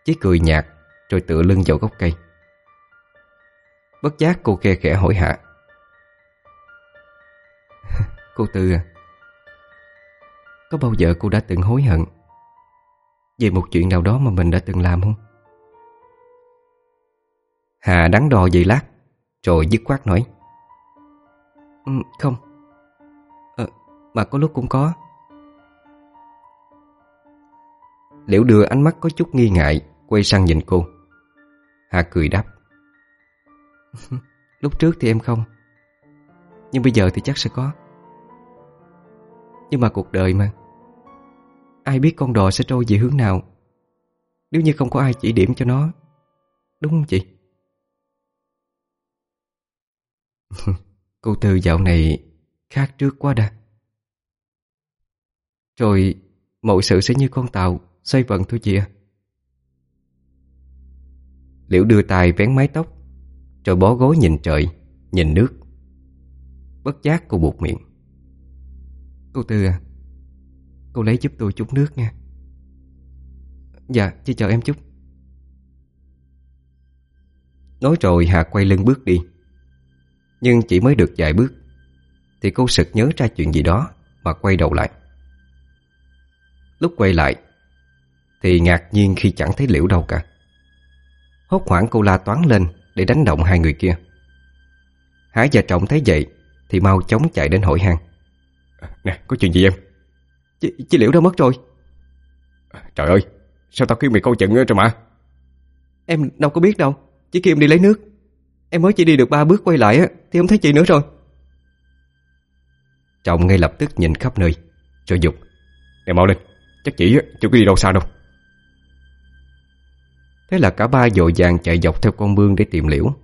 Chỉ cười nhạt, Rồi tựa lưng vào gốc cây Bất giác cô khe khẽ hỏi hạ *laughs* Cô Tư à Có bao giờ cô đã từng hối hận Về một chuyện nào đó mà mình đã từng làm không? Hà đắn đo giây lát, Rồi dứt khoát nói Ừ, không. À, Mà có lúc cũng có. Liễu đưa ánh mắt có chút nghi ngại Quay sang nhìn cô. Hà cười đáp. *laughs* Lúc trước thì em không. Nhưng bây giờ thì chắc sẽ có. Nhưng mà cuộc đời mà. Ai biết con đò sẽ trôi về hướng nào. Nếu như không có ai chỉ điểm cho nó Đúng không chị? *laughs* Cô Tư dạo này khác trước quá đã, Rồi mọi sự sẽ như con tàu Xoay vần thôi chị à Liễu đưa tay vén mái tóc Rồi bó gối nhìn trời Nhìn nước. Bất giác cô buộc miệng. Cô Tư à Cô lấy giúp tôi chút nước nha. Dạ, chị chờ em chút. Nói rồi Hà quay lưng bước đi. Nhưng chỉ mới được vài bước Thì cô sực nhớ ra chuyện gì đó Mà quay đầu lại. Lúc quay lại Thì ngạc nhiên khi chẳng thấy liễu đâu cả. Hốt hoảng cô la toán lên Để đánh động hai người kia. Hải và Trọng thấy vậy Thì mau chóng chạy đến hỏi han. Nè có chuyện gì em? Chị, chị Liễu đâu mất rồi. Trời ơi Sao tao kêu mày câu chừng rồi mà Em đâu có biết đâu Chỉ kêu em đi lấy nước Em mới chỉ đi được ba bước quay lại á Thì không thấy chị nữa rồi. Trọng ngay lập tức nhìn khắp nơi. Rồi dục em mau lên Chắc chỉ chưa có đi đâu xa đâu. Thế là cả ba dội vàng chạy dọc theo con mương để tìm liễu.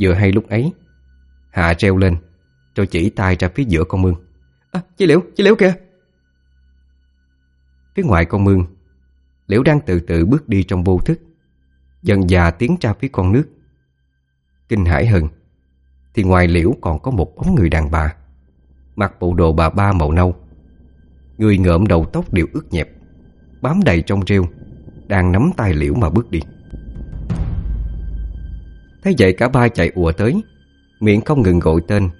Vừa hay lúc ấy Hạ treo lên Rồi chỉ tay ra phía giữa con mương à, Chị Liễu, chị Liễu kìa. Phía ngoài con mương Liễu đang từ từ bước đi trong vô thức. Dần già tiến ra phía con nước. Kinh hãi hơn. Thì ngoài liễu còn có một bóng người đàn bà, Mặc bộ đồ bà ba màu nâu. Người ngợm đầu tóc đều ướt nhẹp, Bám đầy trong rêu, Đang nắm tay liễu mà bước đi. Thế vậy cả ba chạy ùa tới, Miệng không ngừng gọi tên,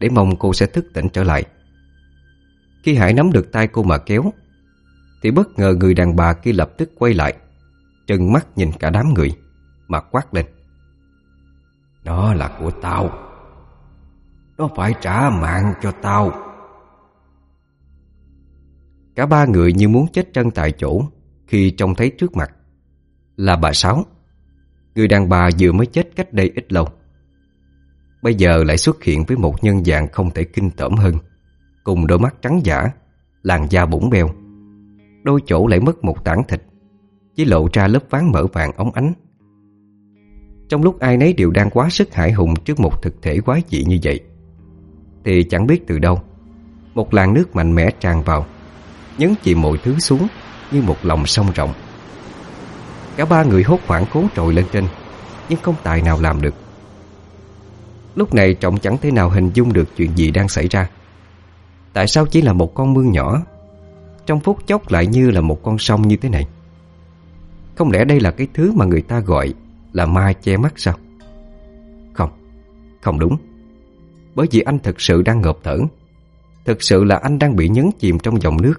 Để mong cô sẽ thức tỉnh trở lại. Khi Hải nắm được tay cô mà kéo, Thì bất ngờ người đàn bà kia lập tức quay lại, Trừng mắt nhìn cả đám người, Mà quát lên. Nó là của tao. Nó phải trả mạng cho tao. Cả ba người như muốn chết chân tại chỗ, Khi trông thấy trước mặt Là bà Sáu. Người đàn bà vừa mới chết cách đây ít lâu. Bây giờ lại xuất hiện với một nhân dạng không thể kinh tởm hơn. Cùng đôi mắt trắng giả, Làn da bủng beo Đôi chỗ lại mất một tảng thịt, Chỉ lộ ra lớp ván mỡ vàng óng ánh. Trong lúc ai nấy đều đang quá sức hải hùng Trước một thực thể quái dị như vậy, Thì chẳng biết từ đâu, Một làn nước mạnh mẽ tràn vào, Nhấn chìm mọi thứ xuống Như một lòng sông rộng. Cả ba người hốt hoảng cố trồi lên trên, Nhưng không tài nào làm được. Lúc này Trọng chẳng thể nào hình dung được chuyện gì đang xảy ra. Tại sao chỉ là một con mương nhỏ, Trong phút chốc lại như là một con sông như thế này? Không lẽ đây là cái thứ mà người ta gọi là ma che mắt sao? Không Không đúng. Bởi vì anh thực sự đang ngợp thở. Thực sự là anh đang bị nhấn chìm trong dòng nước,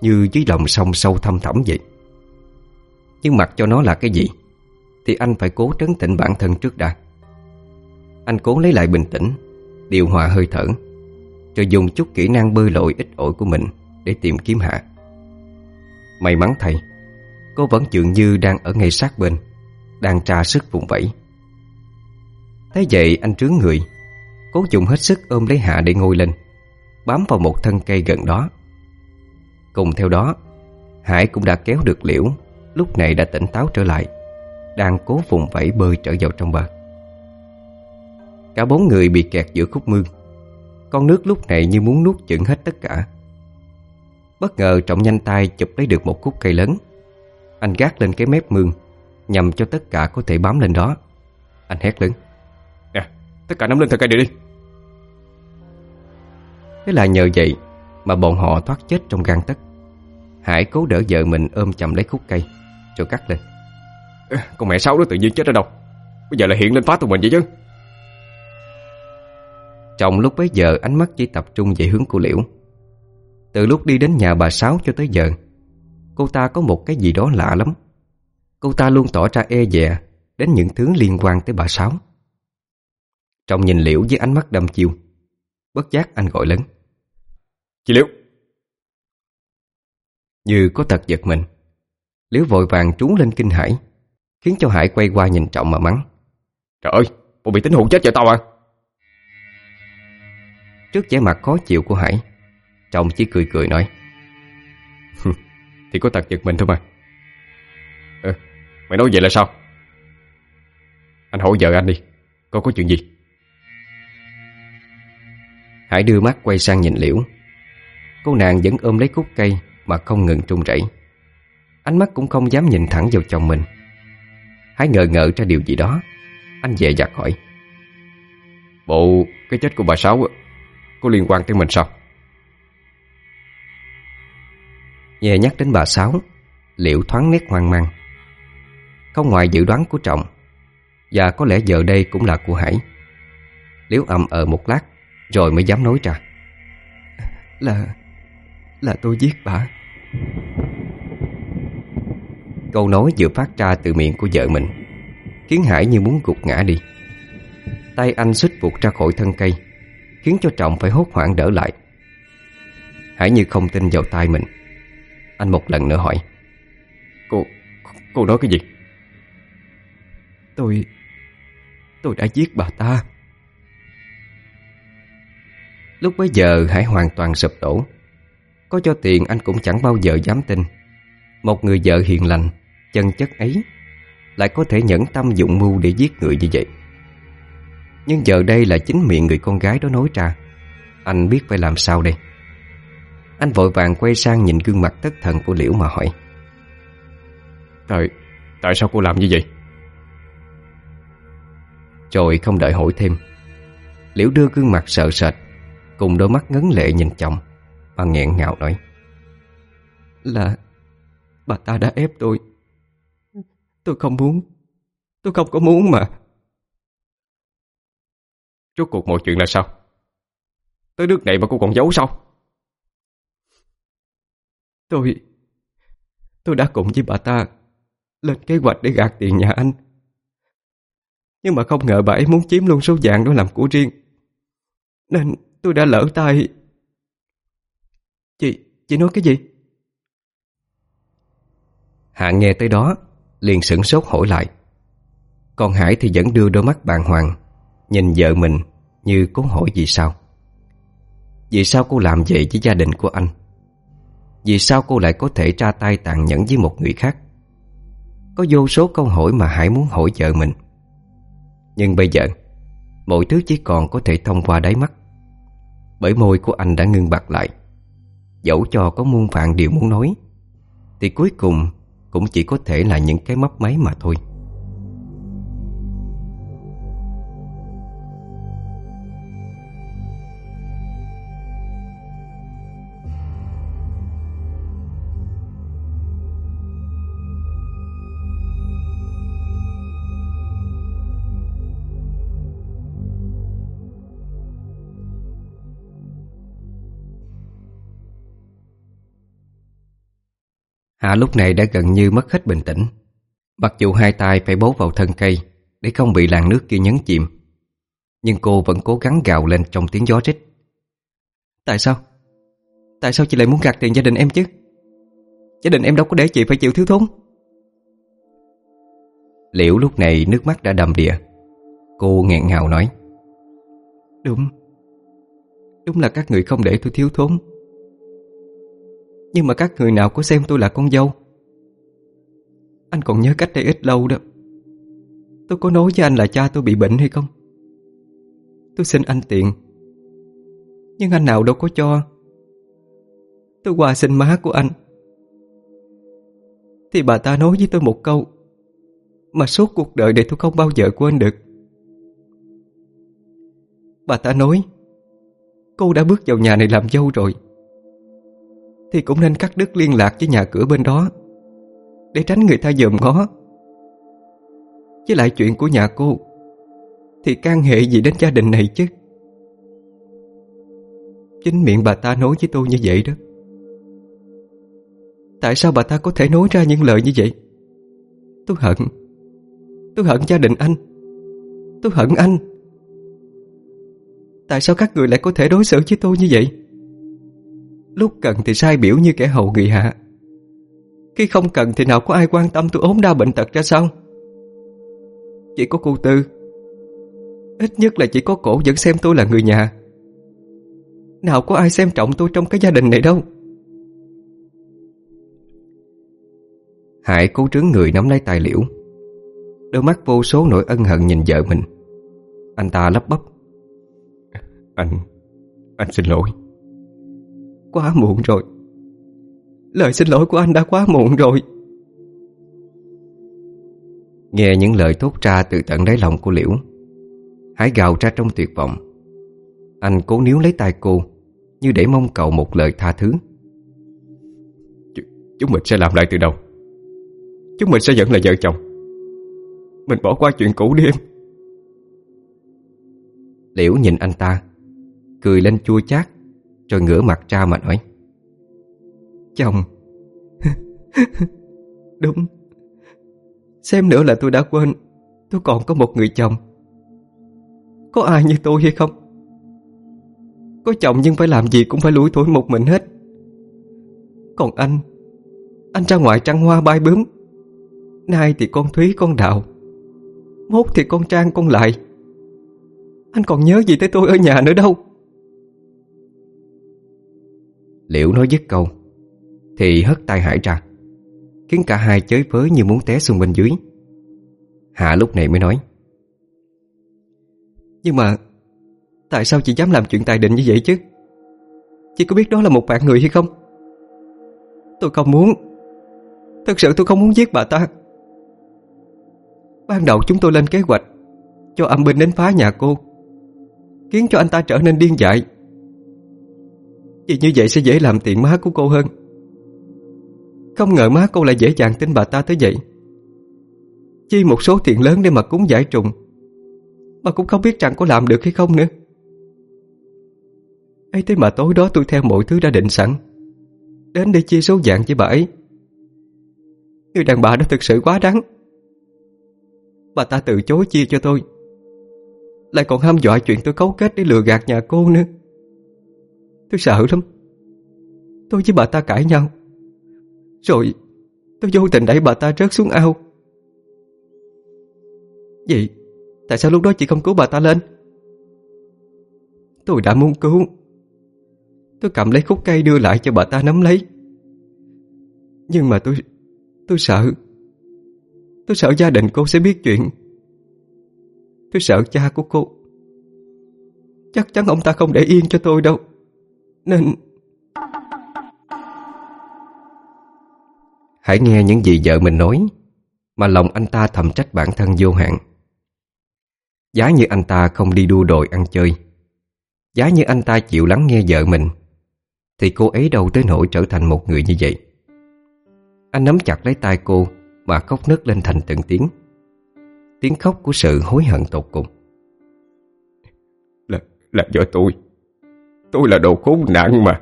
Như dưới lòng sông sâu thăm thẳm vậy. Nhưng mặc cho nó là cái gì, Thì anh phải cố trấn tĩnh bản thân trước đã. Anh cố lấy lại bình tĩnh, Điều hòa hơi thở, Rồi dùng chút kỹ năng bơi lội ít ỏi của mình Để tìm kiếm Hạ. May mắn thầy Cô vẫn dường như đang ở ngay sát bên. Đang tra sức vùng vẫy. Thế vậy, anh trướng người, Cố dùng hết sức ôm lấy Hạ để ngồi lên, Bám vào một thân cây gần đó. Cùng theo đó, Hải cũng đã kéo được liễu, Lúc này đã tỉnh táo trở lại, Đang cố vùng vẫy bơi trở vào trong bờ. Cả bốn người bị kẹt giữa khúc mương. Con nước lúc này như muốn nuốt chửng hết tất cả. Bất ngờ Trọng nhanh tay chụp lấy được một khúc cây lớn. Anh gác lên cái mép mương Nhằm cho tất cả có thể bám lên đó. Anh hét lớn. Nè, tất cả nắm lên thân cây đi đi. Thế là nhờ vậy Mà bọn họ thoát chết trong gan tất Hải cố đỡ vợ mình ôm chầm lấy khúc cây Rồi cắt lên. Con mẹ sáu đó tự nhiên chết ở đâu? Bây giờ lại hiện lên phá tụi mình vậy chứ. Trong lúc bấy giờ ánh mắt chỉ tập trung về hướng của Liễu. Từ lúc đi đến nhà bà Sáu cho tới giờ Cô ta có một cái gì đó lạ lắm Cô ta luôn tỏ ra e dè Đến những thứ liên quan tới bà Sáu. Trong nhìn Liễu với ánh mắt đâm chiêu Bất giác anh gọi lớn. Chị Liễu. Như có tật giật mình Liễu vội vàng trú lên kinh hải Khiến cho Hải quay qua nhìn Trọng mà mắng. Trời ơi, bộ bị tính hụt chết cho tao à. Trước vẻ mặt khó chịu của Hải Trọng chỉ cười cười nói. Thì có tật giật mình thôi mà Mày nói vậy là sao? Anh hỏi vợ anh đi. Có có chuyện gì? Hải đưa mắt quay sang nhìn Liễu. Cô nàng vẫn ôm lấy khúc cây Mà không ngừng trung rẩy. Ánh mắt cũng không dám nhìn thẳng vào chồng mình. Hải ngờ ngợ ra điều gì đó. Anh dè dặt hỏi. Bộ cái chết của bà Sáu Có liên quan tới mình sao? Nghe nhắc đến bà Sáu Liễu thoáng nét hoang mang Không ngoài dự đoán của Trọng. Và có lẽ giờ đây cũng là của Hải. Liễu ầm ở một lát Rồi mới dám nói ra. Là Là tôi giết bà. Câu nói vừa phát ra từ miệng của vợ mình Khiến Hải như muốn gục ngã đi. Tay anh xích vụt ra khỏi thân cây Khiến cho Trọng phải hốt hoảng đỡ lại. Hải như không tin vào tay mình. Anh một lần nữa hỏi Cô, cô nói cái gì Tôi Tôi đã giết bà ta. Lúc bấy giờ Hải hoàn toàn sụp đổ. Có cho tiền anh cũng chẳng bao giờ dám tin. Một người vợ hiền lành Chân chất ấy Lại có thể nhẫn tâm dụng mưu để giết người như vậy. Nhưng giờ đây là chính miệng người con gái đó nói ra. Anh biết phải làm sao đây? Anh vội vàng quay sang nhìn gương mặt thất thần của Liễu mà hỏi. Tại, tại sao cô làm như vậy? Rồi không đợi hỏi thêm. Liễu đưa gương mặt sợ sệt Cùng đôi mắt ngấn lệ nhìn chồng Mà nghẹn ngào nói. Là Bà ta đã ép tôi. Tôi không muốn. Tôi không có muốn mà. Rốt cuộc mọi chuyện là sao? Tới nước này mà cô còn giấu sao? Tôi Tôi đã cùng với bà ta Lên kế hoạch để gạt tiền nhà anh nhưng mà không ngờ bà ấy muốn chiếm luôn số vàng đó làm của riêng. Nên tôi đã lỡ tay. Chị, chị nói cái gì? Hạ nghe tới đó liền sửng sốt hỏi lại. Còn Hải thì vẫn đưa đôi mắt bàng hoàng Nhìn vợ mình như cố hỏi vì sao. Vì sao cô làm vậy với gia đình của anh? Vì sao cô lại có thể ra tay tàn nhẫn với một người khác? Có vô số câu hỏi mà Hải muốn hỏi vợ mình. Nhưng bây giờ Mọi thứ chỉ còn có thể thông qua đáy mắt. Bởi môi của anh đã ngưng bặt lại, Dẫu cho có muôn vạn điều muốn nói, Thì cuối cùng cũng chỉ có thể là những cái mấp máy mà thôi. Hạ lúc này đã gần như mất hết bình tĩnh. Mặc dù hai tay phải bấu vào thân cây Để không bị làn nước kia nhấn chìm, Nhưng cô vẫn cố gắng gào lên trong tiếng gió rít. Tại sao? Tại sao chị lại muốn gạt tiền gia đình em chứ? Gia đình em đâu có để chị phải chịu thiếu thốn. Liễu lúc này nước mắt đã đầm đìa. Cô nghẹn ngào nói, Đúng. Đúng là các người không để tôi thiếu thốn. Nhưng mà các người nào có xem tôi là con dâu? Anh còn nhớ cách đây ít lâu đó. Tôi có nói với anh là cha tôi bị bệnh hay không? Tôi xin anh tiền Nhưng anh nào đâu có cho. Tôi qua xin má của anh. Thì bà ta nói với tôi một câu, Mà suốt cuộc đời này tôi không bao giờ quên được. Bà ta nói, Cô đã bước vào nhà này làm dâu rồi. Thì cũng nên cắt đứt liên lạc với nhà cửa bên đó, Để tránh người ta dòm ngó. Với lại chuyện của nhà cô, Thì can hệ gì đến gia đình này chứ? Chính miệng bà ta nói với tôi như vậy đó. Tại sao bà ta có thể nói ra những lời như vậy? Tôi hận. Tôi hận gia đình anh. Tôi hận anh. Tại sao các người lại có thể đối xử với tôi như vậy? Lúc cần thì sai biểu như kẻ hầu người hạ. Khi không cần thì nào có ai quan tâm tôi ốm đau bệnh tật ra sao Chỉ có cô Tư. Ít nhất là chỉ có cổ vẫn xem tôi là người nhà. Nào có ai xem trọng tôi trong cái gia đình này đâu. Hải cố trướng người nắm lấy tài liễu Đôi mắt vô số nỗi ân hận nhìn vợ mình. Anh ta lắp bắp. Anh... anh xin lỗi. Quá muộn rồi. Lời xin lỗi của anh đã quá muộn rồi. Nghe những lời thốt ra từ tận đáy lòng của Liễu Hải gào ra trong tuyệt vọng. Anh cố níu lấy tay cô Như để mong cầu một lời tha thứ. Ch Chúng mình sẽ làm lại từ đầu. Chúng mình sẽ vẫn là vợ chồng. Mình bỏ qua chuyện cũ đi em. Liễu nhìn anh ta Cười lên chua chát rồi ngửa mặt ra mà nói. Chồng. *laughs* Đúng. Xem nữa là tôi đã quên. Tôi còn có một người chồng. Có ai như tôi hay không? Có chồng nhưng phải làm gì cũng phải lủi thủi một mình hết. Còn anh? Anh ra ngoài trăng hoa bay bướm. Nay thì con Thúy, con Đạo Mốt thì con Trang, con Lại. Anh còn nhớ gì tới tôi ở nhà nữa đâu? Liễu nói dứt câu, Thì hất tay Hải ra, Khiến cả hai chới với như muốn té xuống bên dưới. Hạ lúc này mới nói, Nhưng mà Tại sao chị dám làm chuyện tài định như vậy chứ? Chị có biết đó là một bạn người hay không? Tôi không muốn, Thật sự tôi không muốn giết bà ta. Ban đầu chúng tôi lên kế hoạch Cho âm binh đến phá nhà cô, Khiến cho anh ta trở nên điên dại. Vì như vậy sẽ dễ làm tiện má của cô hơn. Không ngờ má cô lại dễ dàng tin bà ta tới vậy. Chi một số tiền lớn để mà cúng giải trùng, Mà cũng không biết rằng có làm được hay không nữa. Ấy thế mà tối đó tôi theo mọi thứ đã định sẵn, Đến để chia số dạng với bà ấy. Người đàn bà đó thực sự quá đáng. Bà ta từ chối chia cho tôi, Lại còn ham dọa chuyện tôi cấu kết để lừa gạt nhà cô nữa. Tôi sợ lắm. Tôi với bà ta cãi nhau. Rồi tôi vô tình đẩy bà ta rớt xuống ao. Vậy Tại sao lúc đó chị không cứu bà ta lên? Tôi đã muốn cứu. Tôi cầm lấy khúc cây đưa lại cho bà ta nắm lấy. Nhưng mà tôi Tôi sợ. Tôi sợ gia đình cô sẽ biết chuyện. Tôi sợ cha của cô. Chắc chắn ông ta không để yên cho tôi đâu. Nên Hãy nghe những gì vợ mình nói Mà lòng anh ta thầm trách bản thân vô hạn. Giá như anh ta không đi đua đòi ăn chơi. Giá như anh ta chịu lắng nghe vợ mình Thì cô ấy đâu tới nỗi trở thành một người như vậy. Anh nắm chặt lấy tay cô Mà khóc nức lên thành từng tiếng. Tiếng khóc của sự hối hận tột cùng. Là, là do tôi Tôi là đồ khốn nạn mà.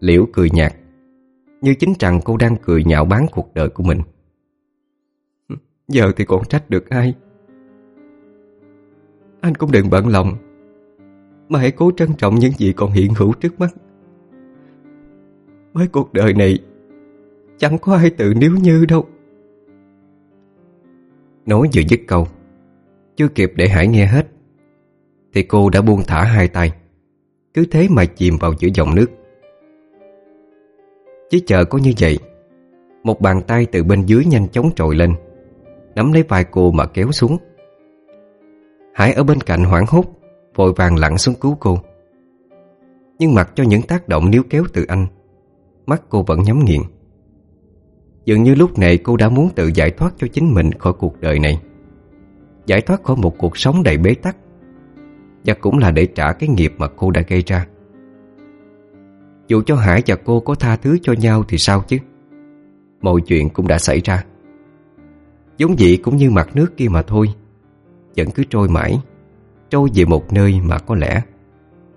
Liễu cười nhạt Như chính rằng cô đang cười nhạo bán cuộc đời của mình. Giờ thì còn trách được ai? Anh cũng đừng bận lòng Mà hãy cố trân trọng những gì còn hiện hữu trước mắt. Với cuộc đời này Chẳng có ai tự nếu như đâu. Nói vừa dứt câu Chưa kịp để Hải nghe hết thì cô đã buông thả hai tay. Cứ thế mà chìm vào giữa dòng nước. Chỉ chờ có như vậy, Một bàn tay từ bên dưới nhanh chóng trồi lên, Nắm lấy vai cô mà kéo xuống. Hải ở bên cạnh hoảng hốt, Vội vàng lặn xuống cứu cô. Nhưng mặc cho những tác động níu kéo từ anh, Mắt cô vẫn nhắm nghiền. Dường như lúc này cô đã muốn tự giải thoát cho chính mình khỏi cuộc đời này. Giải thoát khỏi một cuộc sống đầy bế tắc. Và cũng là để trả cái nghiệp mà cô đã gây ra. Dù cho Hải và cô có tha thứ cho nhau thì sao chứ? Mọi chuyện cũng đã xảy ra. Giống vậy cũng như mặt nước kia mà thôi. Vẫn cứ trôi mãi, Trôi về một nơi mà có lẽ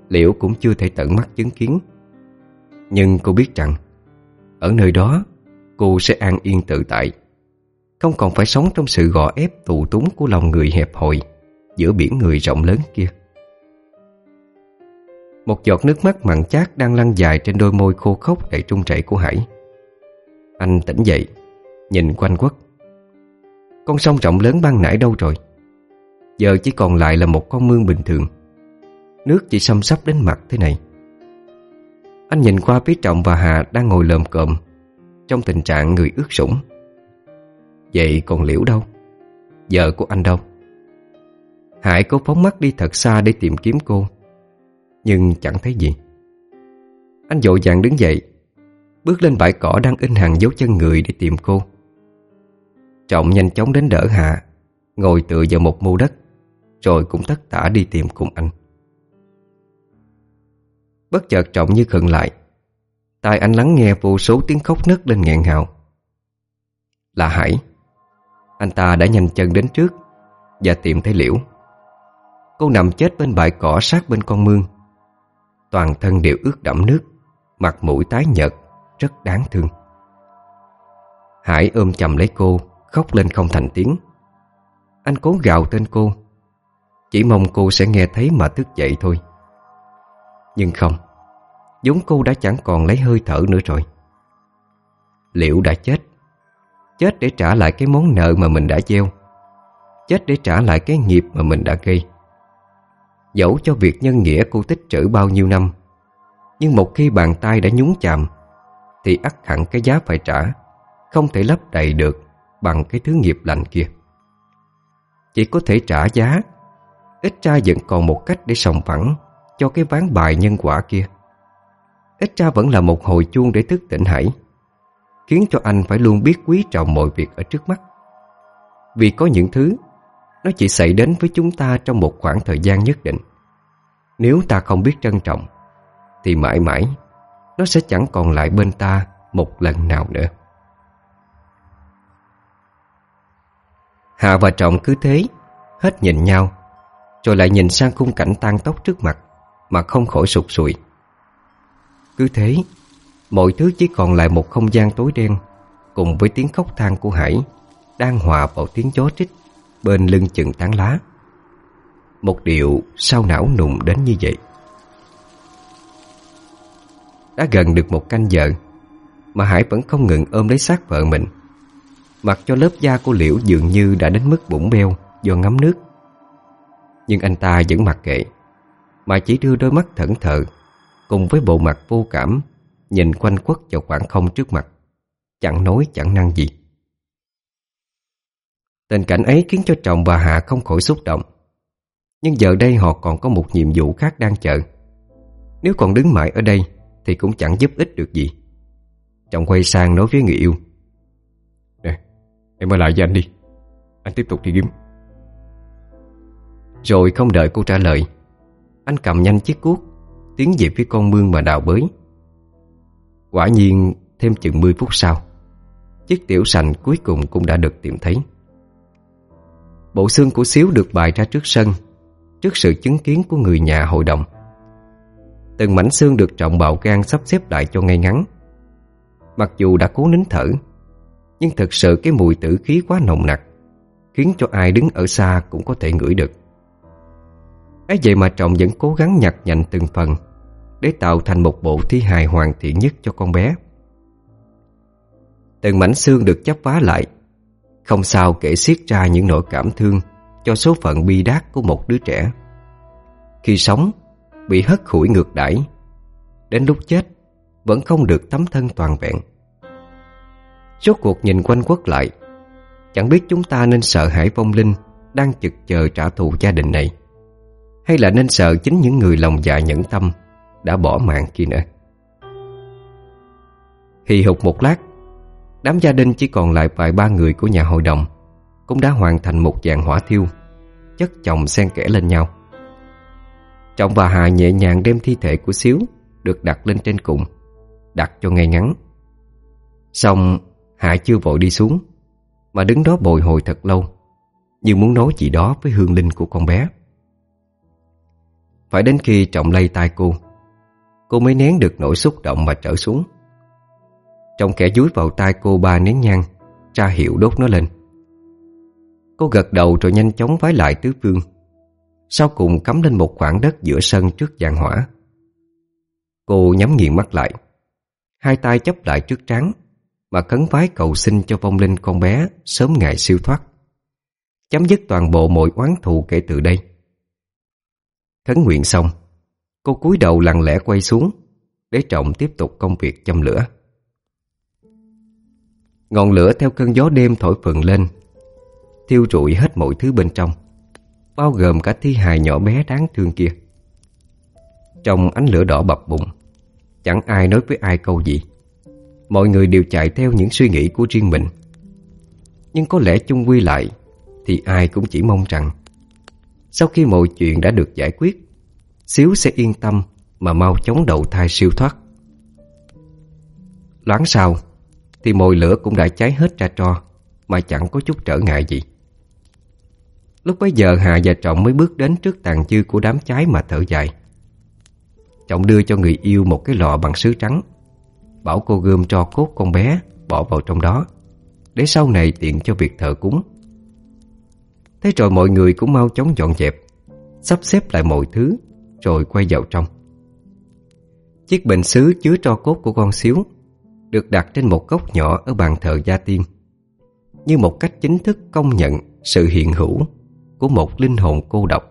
Liễu cũng chưa thể tận mắt chứng kiến. Nhưng cô biết rằng, Ở nơi đó, Cô sẽ an yên tự tại. Không còn phải sống trong sự gò ép tù túng Của lòng người hẹp hòi Giữa biển người rộng lớn kia. Một giọt nước mắt mặn chát Đang lăn dài trên đôi môi khô khốc Đầy trung chảy của Hải. Anh tỉnh dậy, Nhìn quanh quất. Con sông rộng lớn ban nãy đâu rồi? Giờ chỉ còn lại là một con mương bình thường. Nước chỉ xâm sắp đến mặt thế này. Anh nhìn qua phía Trọng và Hà đang ngồi lờm cộm trong tình trạng người ướt sũng. Vậy còn Liễu đâu? Vợ của anh đâu? Hải cố phóng mắt đi thật xa để tìm kiếm cô. Nhưng chẳng thấy gì. Anh dội vàng đứng dậy, Bước lên bãi cỏ đang in hàng dấu chân người để tìm cô. Trọng nhanh chóng đến đỡ Hạ, Ngồi tựa vào một mô đất, Rồi cũng tất tả đi tìm cùng anh. Bất chợt Trọng như khựng lại, Tai anh lắng nghe vô số tiếng khóc nấc lên nghẹn ngào. Là Hải, Anh ta đã nhanh chân đến trước Và tìm thấy Liễu. Cô nằm chết bên bãi cỏ sát bên con mương. Toàn thân đều ướt đẫm nước, Mặt mũi tái nhợt, Rất đáng thương. Hải ôm chầm lấy cô, Khóc lên không thành tiếng. Anh cố gào tên cô, Chỉ mong cô sẽ nghe thấy mà thức dậy thôi. Nhưng không, vốn cô đã chẳng còn lấy hơi thở nữa rồi. Liệu đã chết? Chết để trả lại cái món nợ mà mình đã gieo. Chết để trả lại cái nghiệp mà mình đã gây. Dẫu cho việc nhân nghĩa cô tích trữ bao nhiêu năm, Nhưng một khi bàn tay đã nhúng chạm Thì ắt hẳn cái giá phải trả, Không thể lấp đầy được Bằng cái thứ nghiệp lành kia. Chỉ có thể trả giá, Ít ra vẫn còn một cách để sòng phẳng Cho cái ván bài nhân quả kia. Ít ra vẫn là một hồi chuông để thức tỉnh Hải Khiến cho anh phải luôn biết quý trọng mọi việc ở trước mắt. Vì có những thứ nó chỉ xảy đến với chúng ta trong một khoảng thời gian nhất định. Nếu ta không biết trân trọng, Thì mãi mãi, Nó sẽ chẳng còn lại bên ta một lần nào nữa. Hạ và Trọng cứ thế, Hết nhìn nhau, Rồi lại nhìn sang khung cảnh tan tóc trước mặt Mà không khỏi sụt sùi. Cứ thế, Mọi thứ chỉ còn lại một không gian tối đen Cùng với tiếng khóc than của Hải Đang hòa vào tiếng gió trích. Bên lưng chừng tán lá. Một điệu sao não nùng đến như vậy? Đã gần được một canh giờ, Mà Hải vẫn không ngừng ôm lấy xác vợ mình. Mặc cho lớp da của Liễu dường như đã đến mức bụng beo Do ngắm nước. Nhưng anh ta vẫn mặc kệ, Mà chỉ đưa đôi mắt thẫn thờ Cùng với bộ mặt vô cảm Nhìn quanh quất vào khoảng không trước mặt, Chẳng nói chẳng năng gì. Tình cảnh ấy khiến cho chồng và Hạ không khỏi xúc động. Nhưng giờ đây họ còn có một nhiệm vụ khác đang chờ. Nếu còn đứng mãi ở đây Thì cũng chẳng giúp ích được gì. Chồng quay sang nói với người yêu. Nè, em ở lại với anh đi. Anh tiếp tục đi kiếm. Rồi không đợi cô trả lời Anh cầm nhanh chiếc cuốc Tiến về phía con mương mà đào bới. Quả nhiên thêm chừng 10 phút sau Chiếc tiểu sành cuối cùng cũng đã được tìm thấy Bộ xương của Xíu được bày ra trước sân, Trước sự chứng kiến của người nhà hội đồng. Từng mảnh xương được trọng bào gan sắp xếp lại cho ngay ngắn. Mặc dù đã cố nín thở, Nhưng thực sự cái mùi tử khí quá nồng nặc, Khiến cho ai đứng ở xa cũng có thể ngửi được. Ấy vậy mà trọng vẫn cố gắng nhặt nhạnh từng phần Để tạo thành một bộ thi hài hoàn thiện nhất cho con bé. Từng mảnh xương được chắp vá lại không sao kể xiết ra những nỗi cảm thương Cho số phận bi đát của một đứa trẻ. Khi sống, Bị hất hủi ngược đãi, Đến lúc chết, Vẫn không được tấm thân toàn vẹn. Suốt cuộc nhìn quanh quất lại, Chẳng biết chúng ta nên sợ hãi vong linh Đang chực chờ trả thù gia đình này, Hay là nên sợ chính những người lòng dạ nhẫn tâm Đã bỏ mạng kia nữa. Hì hục một lát Đám gia đình chỉ còn lại vài ba người của nhà hội đồng, Cũng đã hoàn thành một dạng hỏa thiêu, Chất chồng xen kẽ lên nhau. Trọng và Hà nhẹ nhàng đem thi thể của Xíu Được đặt lên trên cùng, Đặt cho ngay ngắn. Xong Hạ chưa vội đi xuống, Mà đứng đó bồi hồi thật lâu, Như muốn nói gì đó với hương linh của con bé. Phải đến khi Trọng lay tay cô Cô mới nén được nỗi xúc động mà trở xuống. Trọng kẻ dúi vào tay cô ba nén nhang Ra hiệu đốt nó lên. Cô gật đầu rồi nhanh chóng vái lại tứ phương, Sau cùng cắm lên một khoảng đất giữa sân trước giàn hỏa. Cô nhắm nghiền mắt lại, Hai tay chấp lại trước trán Mà khấn vái cầu xin cho vong linh con bé Sớm ngày siêu thoát, Chấm dứt toàn bộ mọi oán thù kể từ đây. Khấn nguyện xong, Cô cúi đầu lặng lẽ quay xuống Để Trọng tiếp tục công việc châm lửa. Ngọn lửa theo cơn gió đêm thổi phừng lên, Thiêu rụi hết mọi thứ bên trong, Bao gồm cả thi hài nhỏ bé đáng thương kia. Trong ánh lửa đỏ bập bùng, Chẳng ai nói với ai câu gì. Mọi người đều chạy theo những suy nghĩ của riêng mình. Nhưng có lẽ chung quy lại, Thì ai cũng chỉ mong rằng, Sau khi mọi chuyện đã được giải quyết, Xíu sẽ yên tâm Mà mau chóng đầu thai siêu thoát. Loáng sau thì mồi lửa cũng đã cháy hết ra tro, Mà chẳng có chút trở ngại gì. Lúc bấy giờ Hà và Trọng mới bước đến trước tàn dư của đám cháy mà thở dài. Trọng đưa cho người yêu một cái lọ bằng sứ trắng, Bảo cô gom tro cốt con bé Bỏ vào trong đó, Để sau này tiện cho việc thờ cúng. Thế rồi mọi người cũng mau chóng dọn dẹp, Sắp xếp lại mọi thứ, Rồi quay vào trong. Chiếc bình sứ chứa tro cốt của con xíu được đặt trên một góc nhỏ Ở bàn thờ gia tiên, Như một cách chính thức công nhận Sự hiện hữu Của một linh hồn cô độc.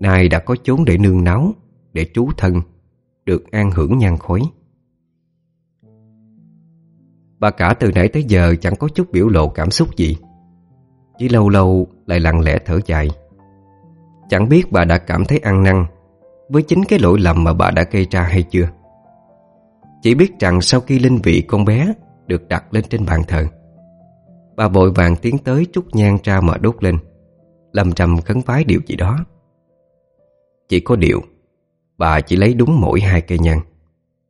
Nay đã có chốn để nương náu, Để trú thân, Được an hưởng nhan khói. Bà cả từ nãy tới giờ chẳng có chút biểu lộ cảm xúc gì, Chỉ lâu lâu lại lặng lẽ thở dài. Chẳng biết bà đã cảm thấy ăn năn Với chính cái lỗi lầm mà bà đã gây ra hay chưa. Chỉ biết rằng sau khi linh vị con bé Được đặt lên trên bàn thờ, Bà vội vàng tiến tới chút nhang ra mà đốt lên Lâm trầm khấn vái điều gì đó. Chỉ có điều, Bà chỉ lấy đúng mỗi hai cây nhang,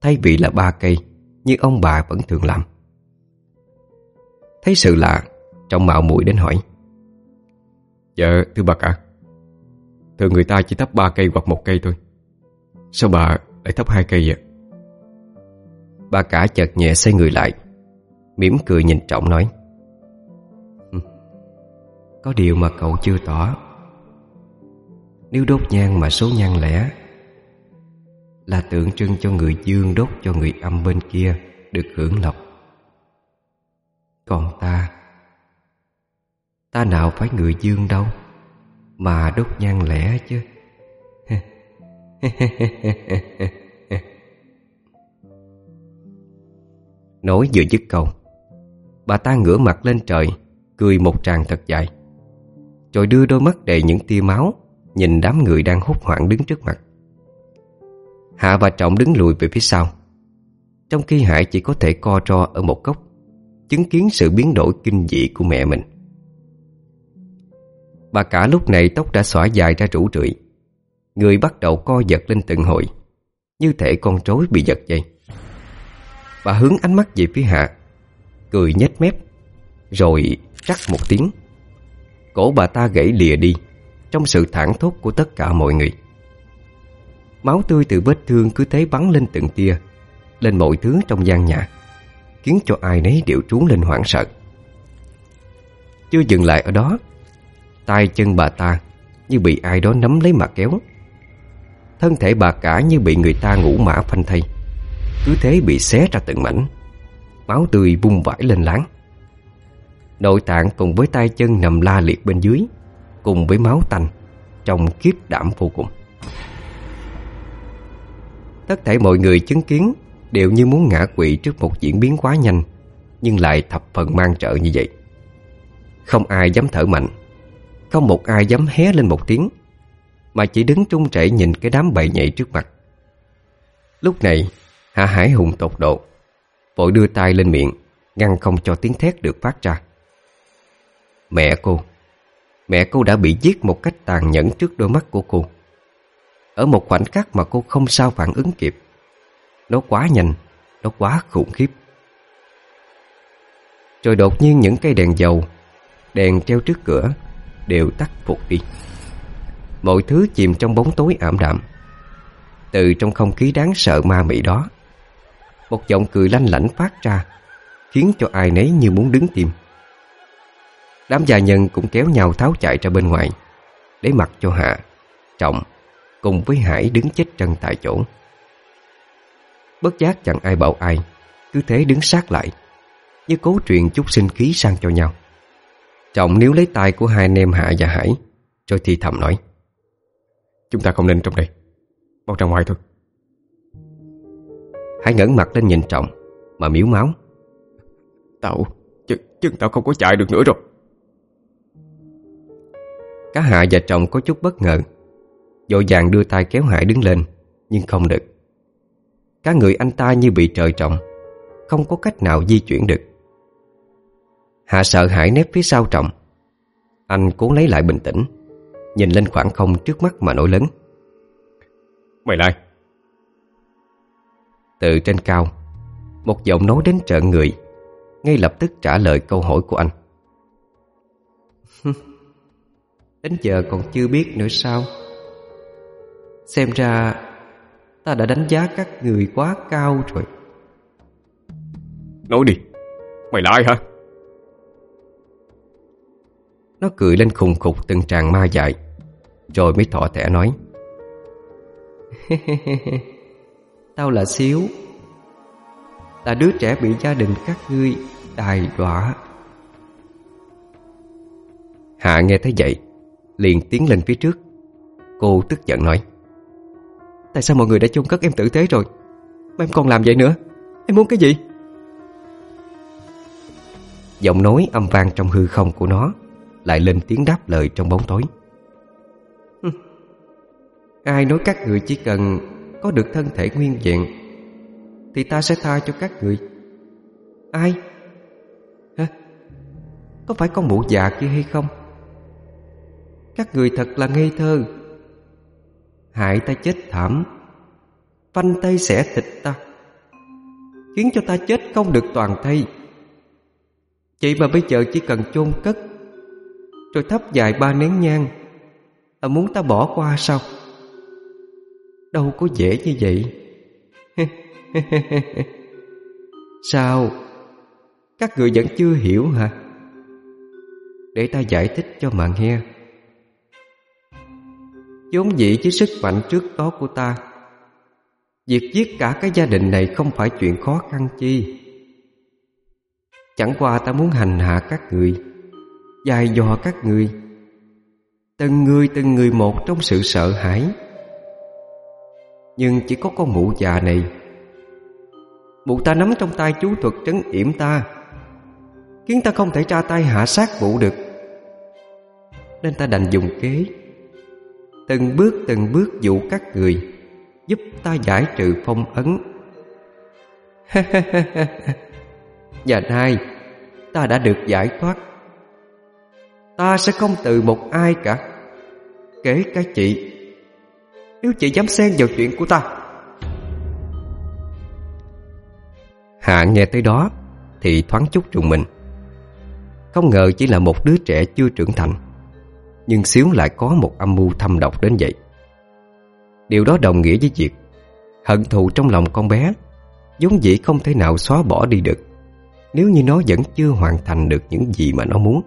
Thay vì là ba cây Như ông bà vẫn thường làm. Thấy sự lạ, Trọng mạo muội đến hỏi Dạ thưa bà cả, Thường người ta chỉ thắp ba cây hoặc một cây thôi. Sao bà lại thắp hai cây vậy? Bà cả chợt nhẹ xoay người lại, mỉm cười nhìn Trọng nói Có điều mà cậu chưa tỏ. Nếu đốt nhang mà số nhang lẻ, Là tượng trưng cho người dương đốt cho người âm bên kia Được hưởng lộc. Còn ta Ta nào phải người dương đâu Mà đốt nhang lẻ chứ? *laughs* Nói vừa dứt câu. Bà ta ngửa mặt lên trời, Cười một tràng thật dài. Rồi đưa đôi mắt đầy những tia máu, Nhìn đám người đang hốt hoảng đứng trước mặt. Hạ và Trọng đứng lùi về phía sau. Trong khi Hải chỉ có thể co ro ở một góc, Chứng kiến sự biến đổi kinh dị của mẹ mình. Bà cả lúc này tóc đã xõa dài ra rủ rượi. Người bắt đầu co giật lên từng hồi, Như thể con trối bị giật dây. Bà hướng ánh mắt về phía Hạ Cười nhếch mép, Rồi rắc một tiếng. Cổ bà ta gãy lìa đi, Trong sự thảng thốt của tất cả mọi người. Máu tươi từ vết thương cứ thế bắn lên từng tia, Lên mọi thứ trong gian nhà, Khiến cho ai nấy đều trú lên hoảng sợ. Chưa dừng lại ở đó, tay chân bà ta Như bị ai đó nắm lấy mà kéo. Thân thể bà cả như bị người ta ngủ mã phanh thay cứ thế bị xé ra từng mảnh. Máu tươi bung vãi lên láng. Nội tạng cùng với tay chân nằm la liệt bên dưới, Cùng với máu tanh, Trông kiếp đảm vô cùng. Tất thể mọi người chứng kiến, Đều như muốn ngã quỵ trước một diễn biến quá nhanh, Nhưng lại thập phần mang trợ như vậy. Không ai dám thở mạnh, Không một ai dám hé lên một tiếng, Mà chỉ đứng trung trễ nhìn cái đám bầy nhảy trước mặt. Lúc này Hạ Hải Hùng tột độ. Vội đưa tay lên miệng, Ngăn không cho tiếng thét được phát ra. Mẹ cô Mẹ cô đã bị giết một cách tàn nhẫn trước đôi mắt của cô. Ở một khoảnh khắc mà cô không sao phản ứng kịp, Nó quá nhanh, Nó quá khủng khiếp. Rồi đột nhiên những cây đèn dầu, Đèn treo trước cửa, Đều tắt phục đi. Mọi thứ chìm trong bóng tối ảm đạm. Từ trong không khí đáng sợ ma mị đó một giọng cười lanh lảnh phát ra Khiến cho ai nấy như muốn đứng tim. Đám gia nhân cũng kéo nhau tháo chạy ra bên ngoài Để mặc cho Hạ, Trọng Cùng với Hải đứng chết chân tại chỗ. Bất giác chẳng ai bảo ai Cứ thế đứng sát lại Như cố truyền chút sinh khí sang cho nhau. Trọng níu lấy tay của hai anh em Hạ và Hải Rồi thì thầm nói Chúng ta không nên trong đây Mau ra ngoài thôi. Hải ngẩng mặt lên nhìn Trọng Mà miếu máu. Tao, chân, chân tao không có chạy được nữa rồi. Cá hạ và trọng có chút bất ngờ. Dội vàng đưa tay kéo Hải đứng lên Nhưng không được. Cả người anh ta như bị trời trọng Không có cách nào di chuyển được. Hạ sợ Hải nép phía sau trọng. Anh cố lấy lại bình tĩnh Nhìn lên khoảng không trước mắt mà nổi lớn. Mày lại Từ trên cao. Một giọng nói đến trợn người Ngay lập tức trả lời câu hỏi của anh. *laughs* Đến giờ còn chưa biết nữa sao? Xem ra Ta đã đánh giá các người quá cao rồi. Nói đi Mày là ai hả? Nó cười lên khùng khục từng tràng ma dại Rồi mới thọ thẻ nói *laughs* Tao là Xíu. Là đứa trẻ bị gia đình các ngươi đài đọa. Hạ nghe thấy vậy Liền tiến lên phía trước. Cô tức giận nói Tại sao mọi người đã chôn cất em tử tế rồi? Mà em còn làm vậy nữa? Em muốn cái gì? Giọng nói âm vang trong hư không của nó Lại lên tiếng đáp lời trong bóng tối. Ai nói các người chỉ cần có được thân thể nguyên vẹn, Thì ta sẽ tha cho các người. Ai? Hả? Có phải con mụ già kia hay không? Các người thật là ngây thơ. Hại ta chết thảm, Phanh tay xẻ thịt ta, Khiến cho ta chết không được toàn thây. Vậy mà bây giờ chỉ cần chôn cất, Rồi thắp dài ba nén nhang Là muốn ta bỏ qua sao? Đâu có dễ như vậy. *laughs* Sao? Các người vẫn chưa hiểu hả? Để ta giải thích cho mạng nghe. Vốn dĩ với sức mạnh trước đó của ta, Việc giết cả cái gia đình này không phải chuyện khó khăn chi. Chẳng qua ta muốn hành hạ các người, Dài dò các người, Từng người từng người một trong sự sợ hãi. Nhưng chỉ có con mụ già này. Mụ ta nắm trong tay chú thuật trấn yểm ta. Khiến ta không thể tra tay hạ sát vụ được. Nên ta đành dùng kế. Từng bước từng bước dụ các người, Giúp ta giải trừ phong ấn. *laughs* Và nay, Ta đã được giải thoát. Ta sẽ không từ một ai cả. Kể cả chị. Nếu chị dám xen vào chuyện của ta. Hạ nghe tới đó Thì thoáng chút trùng mình. Không ngờ chỉ là một đứa trẻ chưa trưởng thành, nhưng Xíu lại có một âm mưu thâm độc đến vậy. Điều đó đồng nghĩa với việc Hận thù trong lòng con bé vốn dĩ không thể nào xóa bỏ đi được, Nếu như nó vẫn chưa hoàn thành được những gì mà nó muốn.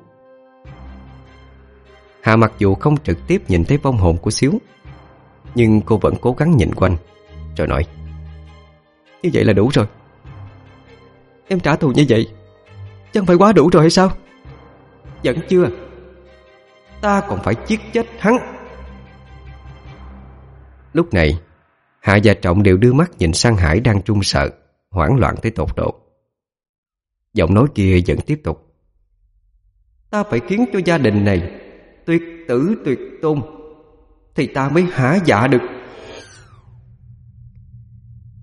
Hà mặc dù không trực tiếp nhìn thấy vong hồn của Xíu nhưng cô vẫn cố gắng nhìn quanh. Rồi nói, Như vậy là đủ rồi. Em trả thù như vậy, Chẳng phải quá đủ rồi hay sao? Vẫn chưa. Ta còn phải giết chết hắn. Lúc này, Hạ và Trọng đều đưa mắt nhìn sang Hải đang trung sợ, Hoảng loạn tới tột độ. Giọng nói kia vẫn tiếp tục, Ta phải khiến cho gia đình này Tuyệt tử tuyệt tôn. Thì ta mới hả dạ được.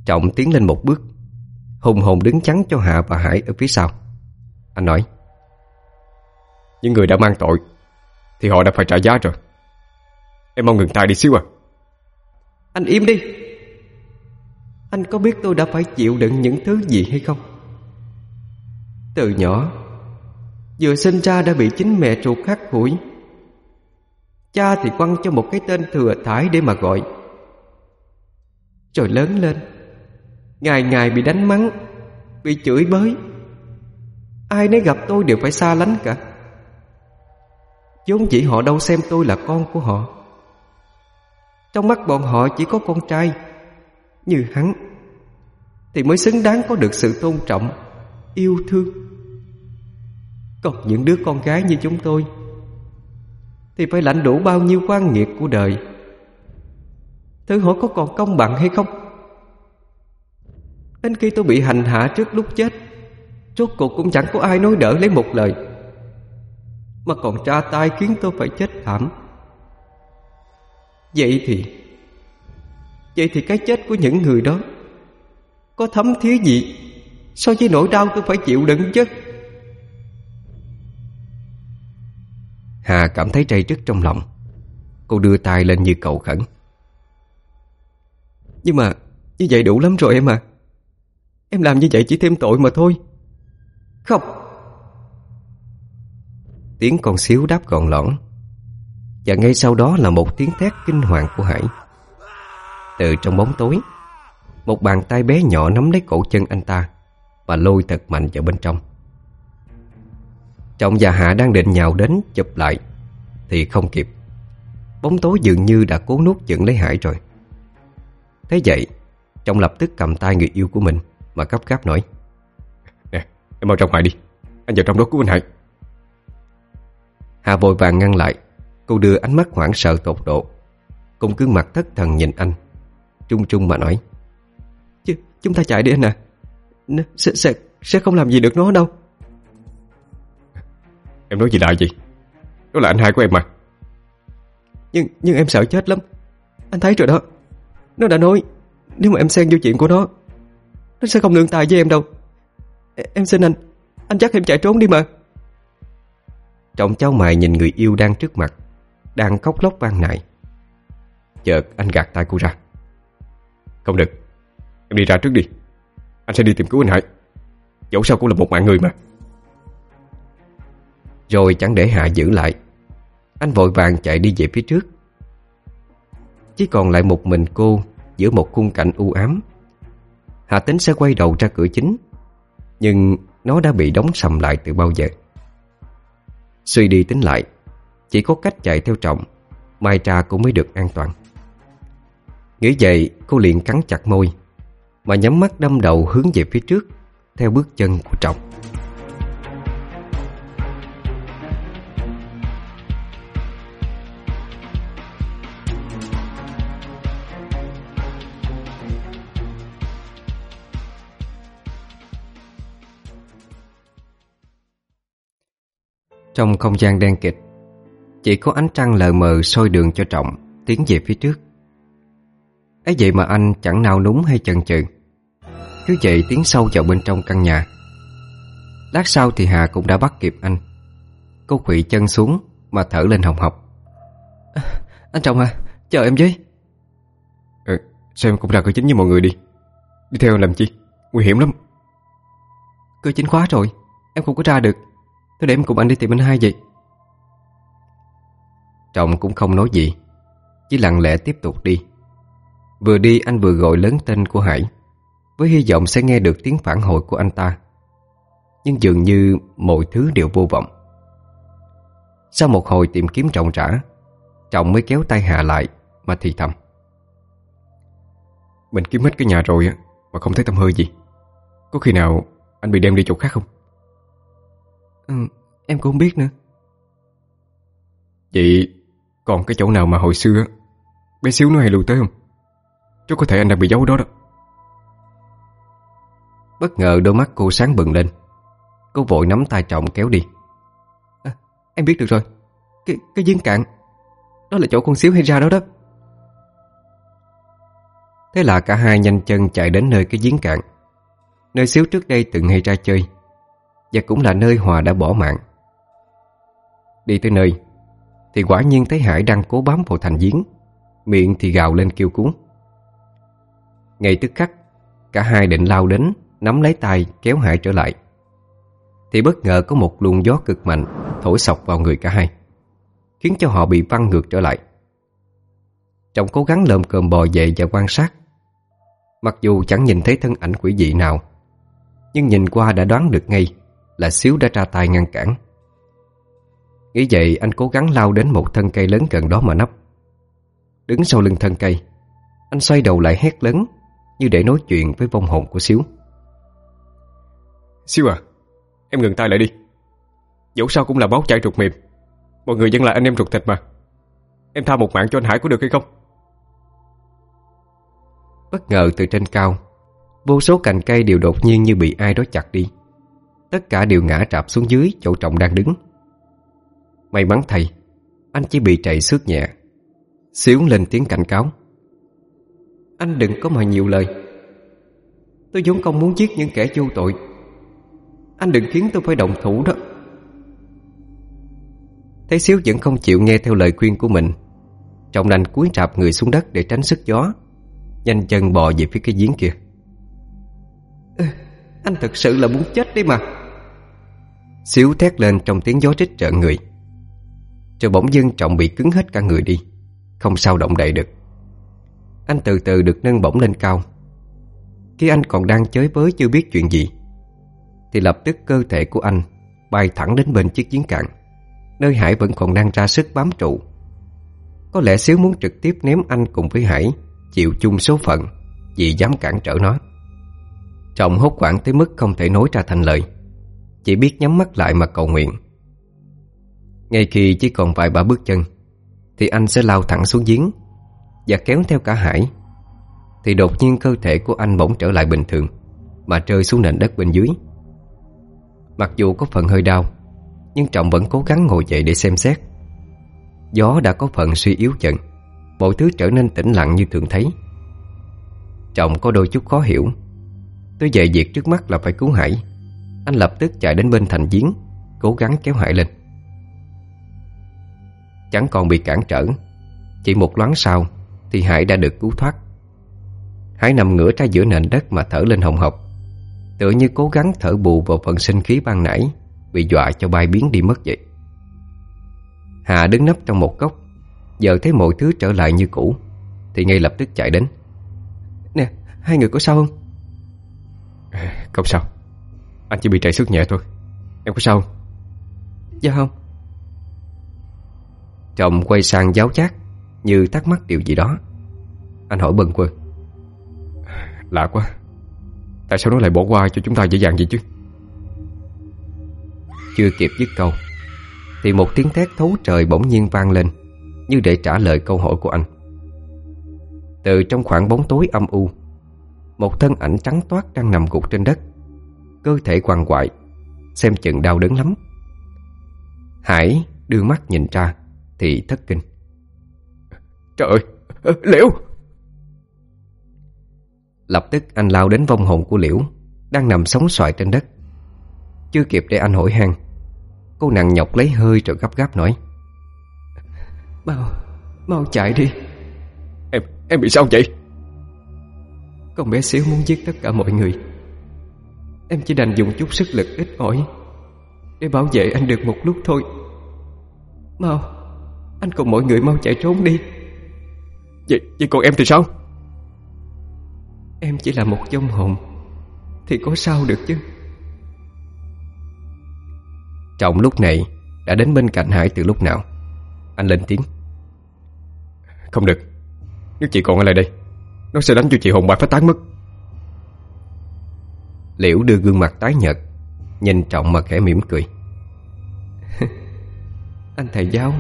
Trọng tiến lên một bước, Hùng hồn đứng chắn cho Hạ và Hải ở phía sau. Anh nói, Những người đã mang tội Thì họ đã phải trả giá rồi. Em mau ngừng tay đi xíu à. Anh im đi. Anh có biết tôi đã phải chịu đựng những thứ gì hay không? Từ nhỏ, Vừa sinh ra đã bị chính mẹ ruột khắc hủi. Cha thì quăng cho một cái tên thừa thải để mà gọi. Rồi lớn lên, Ngày ngày bị đánh mắng, Bị chửi bới. Ai nấy gặp tôi đều phải xa lánh cả. Vốn chỉ họ đâu xem tôi là con của họ. Trong mắt bọn họ chỉ có con trai Như hắn, Thì mới xứng đáng có được sự tôn trọng, Yêu thương. Còn những đứa con gái như chúng tôi thì phải lãnh đủ bao nhiêu quan nghiệt của đời? Thử hỏi có còn công bằng hay không? Đến khi tôi bị hành hạ trước lúc chết, Rốt cuộc cũng chẳng có ai nói đỡ lấy một lời. Mà còn tra tay khiến tôi phải chết thảm. Vậy thì Vậy thì cái chết của những người đó Có thấm thía gì? So với nỗi đau tôi phải chịu đựng chứ? Hà cảm thấy trây trức trong lòng. Cô đưa tay lên như cầu khẩn. Nhưng mà, Như vậy đủ lắm rồi em à. Em làm như vậy chỉ thêm tội mà thôi. Không. Tiếng con xíu đáp gọn lõn. Và ngay sau đó là một tiếng thét kinh hoàng của Hải. Từ trong bóng tối, Một bàn tay bé nhỏ nắm lấy cổ chân anh ta Và lôi thật mạnh vào bên trong. Trọng và Hạ đang định nhào đến chụp lại Thì không kịp. Bóng tối dường như đã cố nuốt chửng lấy Hải rồi. Thế vậy Trọng lập tức cầm tay người yêu của mình Mà gấp gáp nói Nè em mau ra ngoài đi. Anh vào trong đó cứu anh Hải. Hà vội vàng ngăn lại. Cô đưa ánh mắt hoảng sợ tột độ. Cùng gương mặt thất thần nhìn anh Trung trung mà nói Ch Chúng ta chạy đi anh à. N sẽ, sẽ, sẽ không làm gì được nó đâu Em nói gì lại gì Đó là anh hai của em mà. Nhưng nhưng em sợ chết lắm. Anh thấy rồi đó. Nó đã nói Nếu mà em xen vô chuyện của nó Nó sẽ không nương tài với em đâu. Em xin anh Anh chắc em chạy trốn đi mà. Trọng cháu mày nhìn người yêu đang trước mặt Đang khóc lóc van nài Chợt anh gạt tay cô ra. Không được. Em đi ra trước đi. Anh sẽ đi tìm cứu anh Hải. Dẫu sao cũng là một mạng người mà rồi chẳng để Hạ giữ lại. Anh vội vàng chạy đi về phía trước. Chỉ còn lại một mình cô Giữa một khung cảnh u ám. Hạ tính sẽ quay đầu ra cửa chính, Nhưng nó đã bị đóng sầm lại từ bao giờ. Suy đi tính lại, Chỉ có cách chạy theo trọng, Mai trà cũng mới được an toàn. Nghĩ vậy, cô liền cắn chặt môi, Mà nhắm mắt đâm đầu hướng về phía trước, Theo bước chân của trọng. Trong không gian đen kịch Chỉ có ánh trăng lờ mờ soi đường cho Trọng Tiến về phía trước. Ấy vậy mà anh chẳng nào núng hay chần chừ. Cứ vậy tiến sâu vào bên trong căn nhà. Lát sau thì Hà cũng đã bắt kịp anh. Cô quỵ chân xuống Mà thở lên hồng hộc. À, Anh Trọng à Chờ em với. Ừ, Sao em cũng ra cửa chính với mọi người đi. Đi theo làm chi? Nguy hiểm lắm. Cửa chính khóa rồi Em không có ra được Thôi để em cùng anh đi tìm anh hai vậy. Trọng cũng không nói gì, Chỉ lặng lẽ tiếp tục đi. Vừa đi, anh vừa gọi lớn tên của Hải, Với hy vọng sẽ nghe được tiếng phản hồi của anh ta. Nhưng dường như mọi thứ đều vô vọng. Sau một hồi tìm kiếm trọng trả Trọng mới kéo tay Hạ lại, Mà thì thầm. Mình kiếm hết cái nhà rồi Mà không thấy tâm hơi gì. Có khi nào anh bị đem đi chỗ khác không? Ừ, Em cũng không biết nữa. Vậy còn cái chỗ nào mà hồi xưa Bé xíu nó hay lưu tới không? Chắc có thể anh đang bị giấu đó đó. Bất ngờ đôi mắt cô sáng bừng lên. Cô vội nắm tay trọng kéo đi. À, Em biết được rồi. Cái, cái giếng cạn. Đó là chỗ con xíu hay ra đó đó. Thế là cả hai nhanh chân chạy đến nơi cái giếng cạn. Nơi xíu trước đây từng hay ra chơi và cũng là nơi Hòa đã bỏ mạng. Đi tới nơi, Thì quả nhiên thấy Hải đang cố bám vào thành giếng, Miệng thì gào lên kêu cứu. Ngay tức khắc, Cả hai định lao đến, Nắm lấy tay kéo Hải trở lại. Thì bất ngờ có một luồng gió cực mạnh Thổi sọc vào người cả hai, Khiến cho họ bị văng ngược trở lại. Trọng cố gắng lơm cơm bò dậy và quan sát, Mặc dù chẳng nhìn thấy thân ảnh quỷ dị nào, Nhưng nhìn qua đã đoán được ngay là Xíu đã ra tay ngăn cản. Nghĩ vậy anh cố gắng lao đến một thân cây lớn gần đó mà nấp. Đứng sau lưng thân cây Anh xoay đầu lại hét lớn Như để nói chuyện với vong hồn của Xíu. Xíu à Em ngừng tay lại đi. Dẫu sao cũng là máu chảy ruột mềm. Mọi người vẫn là anh em ruột thịt mà. Em tha một mạng cho anh Hải có được hay không? Bất ngờ từ trên cao Vô số cành cây đều đột nhiên như bị ai đó chặt đi Tất cả đều ngã trạp xuống dưới chỗ trọng đang đứng. May mắn thầy Anh chỉ bị chạy xước nhẹ. Xíu lên tiếng cảnh cáo. Anh đừng có mà nhiều lời. Tôi vốn không muốn giết những kẻ vô tội. Anh đừng khiến tôi phải động thủ đó. Thấy Xíu vẫn không chịu nghe theo lời khuyên của mình Trọng đành cúi trạp người xuống đất để tránh sức gió Nhanh chân bò về phía cái giếng kia. À, Anh thật sự là muốn chết đi mà. Xíu thét lên trong tiếng gió trích trợn người. Rồi bỗng dưng Trọng bị cứng hết cả người đi, Không sao động đậy được. Anh từ từ được nâng bổng lên cao. Khi anh còn đang chới với chưa biết chuyện gì, Thì lập tức cơ thể của anh Bay thẳng đến bên chiếc giếng cạn, Nơi Hải vẫn còn đang ra sức bám trụ. Có lẽ Xíu muốn trực tiếp ném anh cùng với Hải, Chịu chung số phận, Vì dám cản trở nó. Trọng hốt quảng tới mức không thể nói ra thành lời. Chỉ biết nhắm mắt lại mà cầu nguyện. Ngay khi chỉ còn vài ba bước chân, Thì anh sẽ lao thẳng xuống giếng Và kéo theo cả Hải. Thì đột nhiên cơ thể của anh bỗng trở lại bình thường Mà rơi xuống nền đất bên dưới. Mặc dù có phần hơi đau, Nhưng Trọng vẫn cố gắng ngồi dậy để xem xét. Gió đã có phần suy yếu dần, Mọi thứ trở nên tĩnh lặng như thường thấy. Trọng có đôi chút khó hiểu. Tôi dậy việc trước mắt là phải cứu Hải. Anh lập tức chạy đến bên thành giếng Cố gắng kéo Hải lên. Chẳng còn bị cản trở Chỉ một loáng sau Thì Hải đã được cứu thoát. Hải nằm ngửa ra giữa nền đất mà thở lên hồng hộc Tựa như cố gắng thở bù vào phần sinh khí ban nãy Bị dọa cho bay biến đi mất vậy. Hà đứng nấp trong một góc Giờ thấy mọi thứ trở lại như cũ Thì ngay lập tức chạy đến. Nè, hai người có sao không? Không sao. Anh chỉ bị trầy sức nhẹ thôi. Em có sao không? Dạ không. Trọng quay sang giáo chát Như thắc mắc điều gì đó. Anh hỏi bần quơ. Lạ quá. Tại sao nó lại bỏ qua cho chúng ta dễ dàng vậy chứ? Chưa kịp dứt câu Thì một tiếng thét thấu trời bỗng nhiên vang lên Như để trả lời câu hỏi của anh. Từ trong khoảng bóng tối âm u Một thân ảnh trắng toát đang nằm gục trên đất Cơ thể quằn quại Xem chừng đau đớn lắm. Hải đưa mắt nhìn ra Thì thất kinh. Trời ơi, Liễu! Lập tức anh lao đến vong hồn của Liễu Đang nằm sóng xoài trên đất. Chưa kịp để anh hỏi han Cô nặng nhọc lấy hơi rồi gấp gáp nói. Mau, mau chạy đi. Em, em bị sao vậy? Con bé xíu muốn giết tất cả mọi người Em chỉ đành dùng chút sức lực ít ỏi Để bảo vệ anh được một lúc thôi. Mau Anh cùng mọi người mau chạy trốn đi. Vậy, vậy còn em thì sao? Em chỉ là một dông hồn Thì có sao được chứ? Trọng lúc này đã đến bên cạnh Hải từ lúc nào? Anh lên tiếng. Không được Nếu chị còn ở lại đây Nó sẽ đánh cho chị hồn bại phát tán mất Liễu đưa gương mặt tái nhợt Nhìn Trọng mà khẽ mỉm cười. cười *laughs* Anh thầy giáo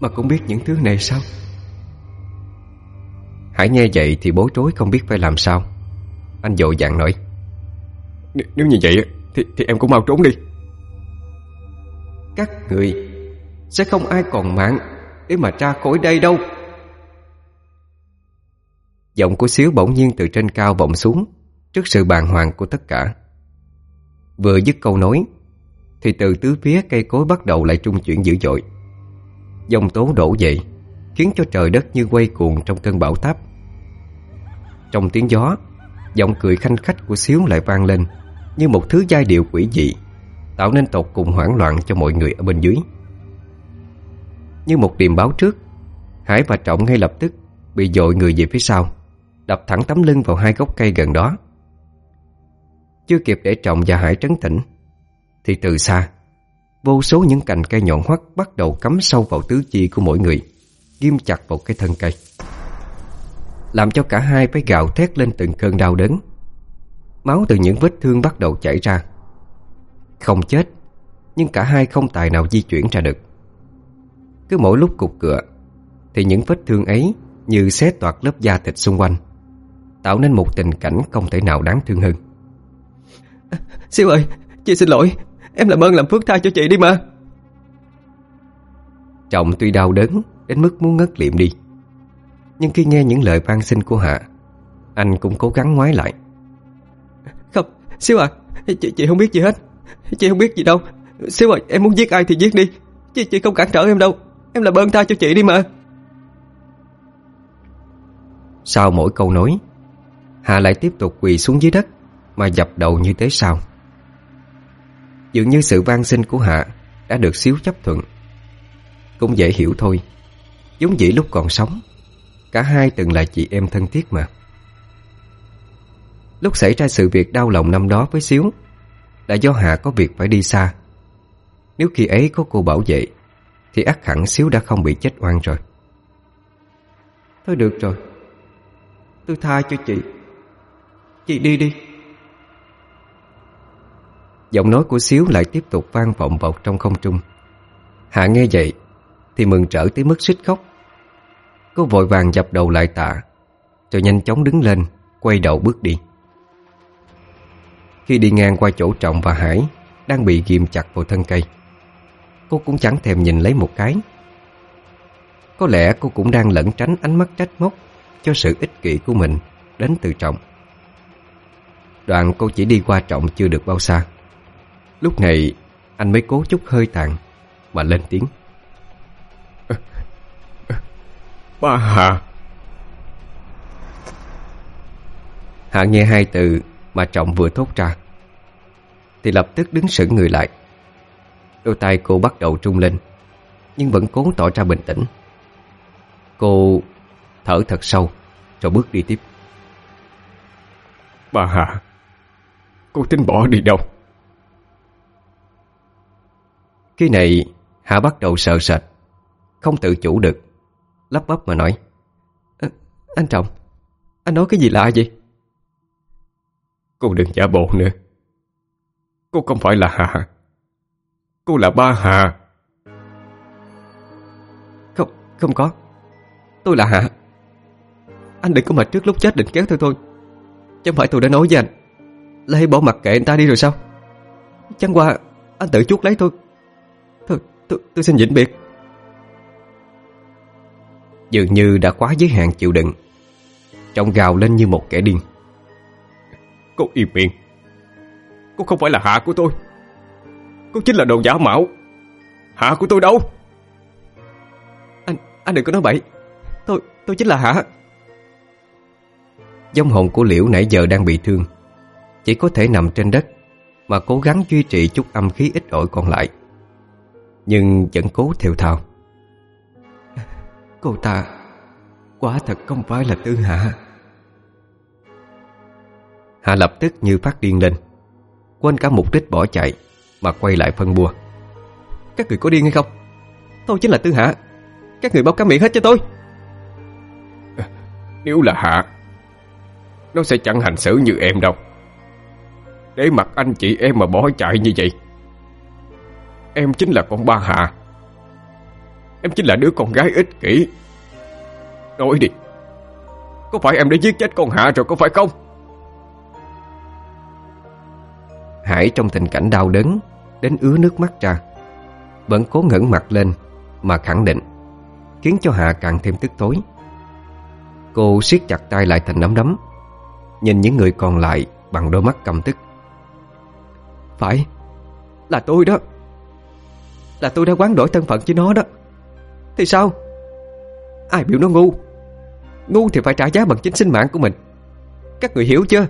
Mà cũng biết những thứ này sao? Hải nghe vậy thì bối rối không biết phải làm sao. Anh dội dàng nói. Nếu như vậy thì, thì em cũng mau trốn đi. Các người Sẽ không ai còn mạng Để mà ra khỏi đây đâu. Giọng của xíu bỗng nhiên từ trên cao vọng xuống Trước sự bàng hoàng của tất cả. Vừa dứt câu nói, Thì từ tứ phía cây cối bắt đầu lại trung chuyển dữ dội. Dòng tố đổ dậy Khiến cho trời đất như quay cuồng trong cơn bão táp. Trong tiếng gió, Giọng cười khanh khách của xíu lại vang lên, Như một thứ giai điệu quỷ dị, Tạo nên tột cùng hoảng loạn cho mọi người ở bên dưới. Như một điềm báo trước, Hải và Trọng ngay lập tức Bị dội người về phía sau, Đập thẳng tấm lưng vào hai gốc cây gần đó. Chưa kịp để Trọng và Hải trấn tĩnh, Thì từ xa, Vô số những cành cây nhọn hoắt Bắt đầu cắm sâu vào tứ chi của mỗi người, Ghim chặt vào cái thân cây, Làm cho cả hai phải gào thét lên từng cơn đau đớn. Máu từ những vết thương bắt đầu chảy ra. Không chết, Nhưng cả hai không tài nào di chuyển ra được. Cứ mỗi lúc cục cựa Thì những vết thương ấy Như xé toạc lớp da thịt xung quanh, Tạo nên một tình cảnh không thể nào đáng thương hơn. Siêu ơi, chị xin lỗi. Em làm ơn làm phước tha cho chị đi mà. Trọng tuy đau đớn Đến mức muốn ngất liệm đi. Nhưng khi nghe những lời van xin của Hạ Anh cũng cố gắng ngoái lại. Không, Siêu à Chị, chị không biết gì hết. Chị không biết gì đâu. Siêu à, em muốn giết ai thì giết đi. Chị, chị không cản trở em đâu. Em làm ơn tha cho chị đi mà. Sau mỗi câu nói Hà lại tiếp tục quỳ xuống dưới đất mà dập đầu như thế sao? Dường như sự van xin của Hạ Đã được xíu chấp thuận. Cũng dễ hiểu thôi. Giống dĩ lúc còn sống, Cả hai từng là chị em thân thiết mà. Lúc xảy ra sự việc đau lòng năm đó với Xíu, Là do Hạ có việc phải đi xa. Nếu khi ấy có cô bảo vệ, Thì ắt hẳn Xíu đã không bị chết oan rồi. Thôi được rồi. Tôi tha cho chị. Chị đi đi. Giọng nói của Xíu lại tiếp tục vang vọng vào trong không trung. Hạ nghe vậy, Thì mừng trở tới mức xích khóc. Cô vội vàng dập đầu lại tạ, Rồi nhanh chóng đứng lên, Quay đầu bước đi. Khi đi ngang qua chỗ Trọng và Hải, Đang bị ghim chặt vào thân cây, Cô cũng chẳng thèm nhìn lấy một cái. Có lẽ cô cũng đang lẩn tránh ánh mắt trách móc Cho sự ích kỷ của mình Đến từ Trọng. Đoạn cô chỉ đi qua Trọng chưa được bao xa. Lúc này anh mới cố chút hơi tàn Mà lên tiếng. *laughs* Ba Hà. Hạ nghe hai từ mà Trọng vừa thốt ra Thì lập tức đứng sững người lại. Đôi tay cô bắt đầu trung lên Nhưng vẫn cố tỏ ra bình tĩnh. Cô thở thật sâu Rồi bước đi tiếp. Bà Hà Cô tính bỏ đi đâu Khi này Hạ bắt đầu sợ sệt. Không tự chủ được. Lắp bắp mà nói. À, Anh Trọng Anh nói cái gì lạ vậy? Cô đừng giả bộ nữa. Cô không phải là Hà Cô là ba Hà Không, không có. Tôi là Hạ. Anh đừng có mà trước lúc chết định kéo tôi. Thôi Chẳng phải tôi đã nói với anh Là hãy bỏ mặc kệ anh ta đi rồi sao? Chẳng qua anh tự chuốt lấy tôi. Thôi tôi, tôi xin vĩnh biệt. Dường như đã quá giới hạn chịu đựng. Trọng gào lên như một kẻ điên. Cô im miệng. Cô không phải là hạ của tôi. Cô chính là đồ giả mạo. Hạ của tôi đâu? Anh anh đừng có nói bậy. Tôi tôi chính là Hạ. Dông hồn của Liễu nãy giờ đang bị thương. Chỉ có thể nằm trên đất Mà cố gắng duy trì chút âm khí ít ỏi còn lại Nhưng vẫn cố theo thao Cô ta Quả thật không phải là Tư Hạ. Hạ lập tức như phát điên lên Quên cả mục đích bỏ chạy Mà quay lại phân bua. Các người có điên hay không? Tôi chính là Tư Hạ. Các người báo cá miệng hết cho tôi. Nếu là Hạ Nó sẽ chẳng hành xử như em đâu. Để mặt anh chị em mà bỏ chạy như vậy Em chính là con ba Hạ Em chính là đứa con gái ích kỷ. Nói đi Có phải em đã giết chết con Hạ rồi có phải không? Hải trong tình cảnh đau đớn Đến ứa nước mắt ra. Vẫn cố ngẩng mặt lên Mà khẳng định Khiến cho Hạ càng thêm tức tối. Cô siết chặt tay lại thành nắm đấm Nhìn những người còn lại Bằng đôi mắt căm tức. Phải Là tôi đó là tôi đã quán đổi thân phận với nó đó. Thì sao? Ai biểu nó ngu? Ngu thì phải trả giá bằng chính sinh mạng của mình. Các người hiểu chưa?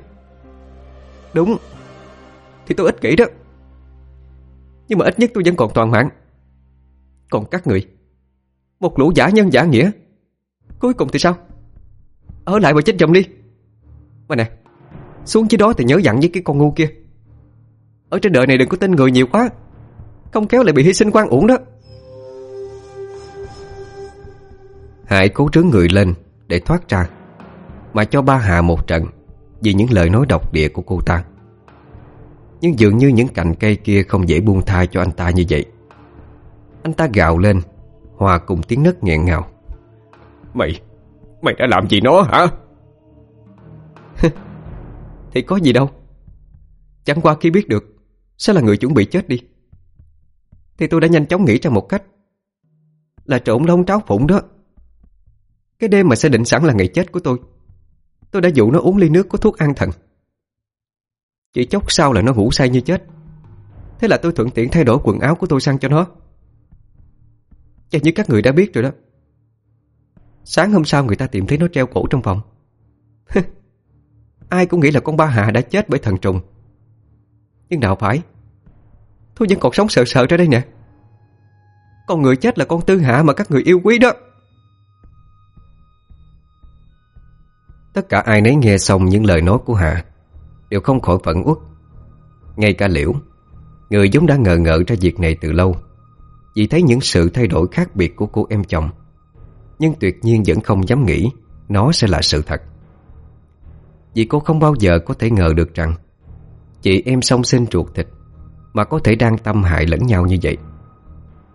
Đúng. Thì tôi ích kỷ đó. Nhưng mà ít nhất tôi vẫn còn toàn mạng. Còn các người. Một lũ giả nhân giả nghĩa. Cuối cùng thì sao? Ở lại và chết chồng đi. Mà nè, Xuống dưới đó thì nhớ dặn với cái con ngu kia. Ở trên đời này đừng có tin người nhiều quá. Không kéo lại bị hy sinh quan uổng đó. Hải cố trướng người lên Để thoát ra Mà cho ba Hạ một trận Vì những lời nói độc địa của cô ta. Nhưng dường như những cành cây kia Không dễ buông tha cho anh ta như vậy. Anh ta gào lên Hòa cùng tiếng nấc nghẹn ngào. Mày Mày đã làm gì nó hả? *laughs* Thì có gì đâu. Chẳng qua khi biết được Sẽ là người chuẩn bị chết đi thì tôi đã nhanh chóng nghĩ ra một cách. Là trộn lông tráo phụng đó. Cái đêm mà sẽ định sẵn là ngày chết của tôi Tôi đã dụ nó uống ly nước có thuốc an thần. Chỉ chốc sau là nó ngủ say như chết. Thế là tôi thuận tiện thay đổi quần áo của tôi sang cho nó. Chắc như các người đã biết rồi đó. Sáng hôm sau người ta tìm thấy nó treo cổ trong phòng. *laughs* Ai cũng nghĩ là con ba Hạ đã chết bởi thần trùng. Nhưng nào phải Tôi vẫn còn sống sợ sợ ra đây nè. Con người chết là con Tư Hạ mà các người yêu quý đó. Tất cả ai nấy nghe xong những lời nói của Hạ, Đều không khỏi phẫn uất. Ngay cả Liễu, Người giống đã ngờ ngợ ra việc này từ lâu, Vì thấy những sự thay đổi khác biệt của cô em chồng, Nhưng tuyệt nhiên vẫn không dám nghĩ Nó sẽ là sự thật. Vì cô không bao giờ có thể ngờ được rằng Chị em song sinh ruột thịt mà có thể đang tâm hại lẫn nhau như vậy.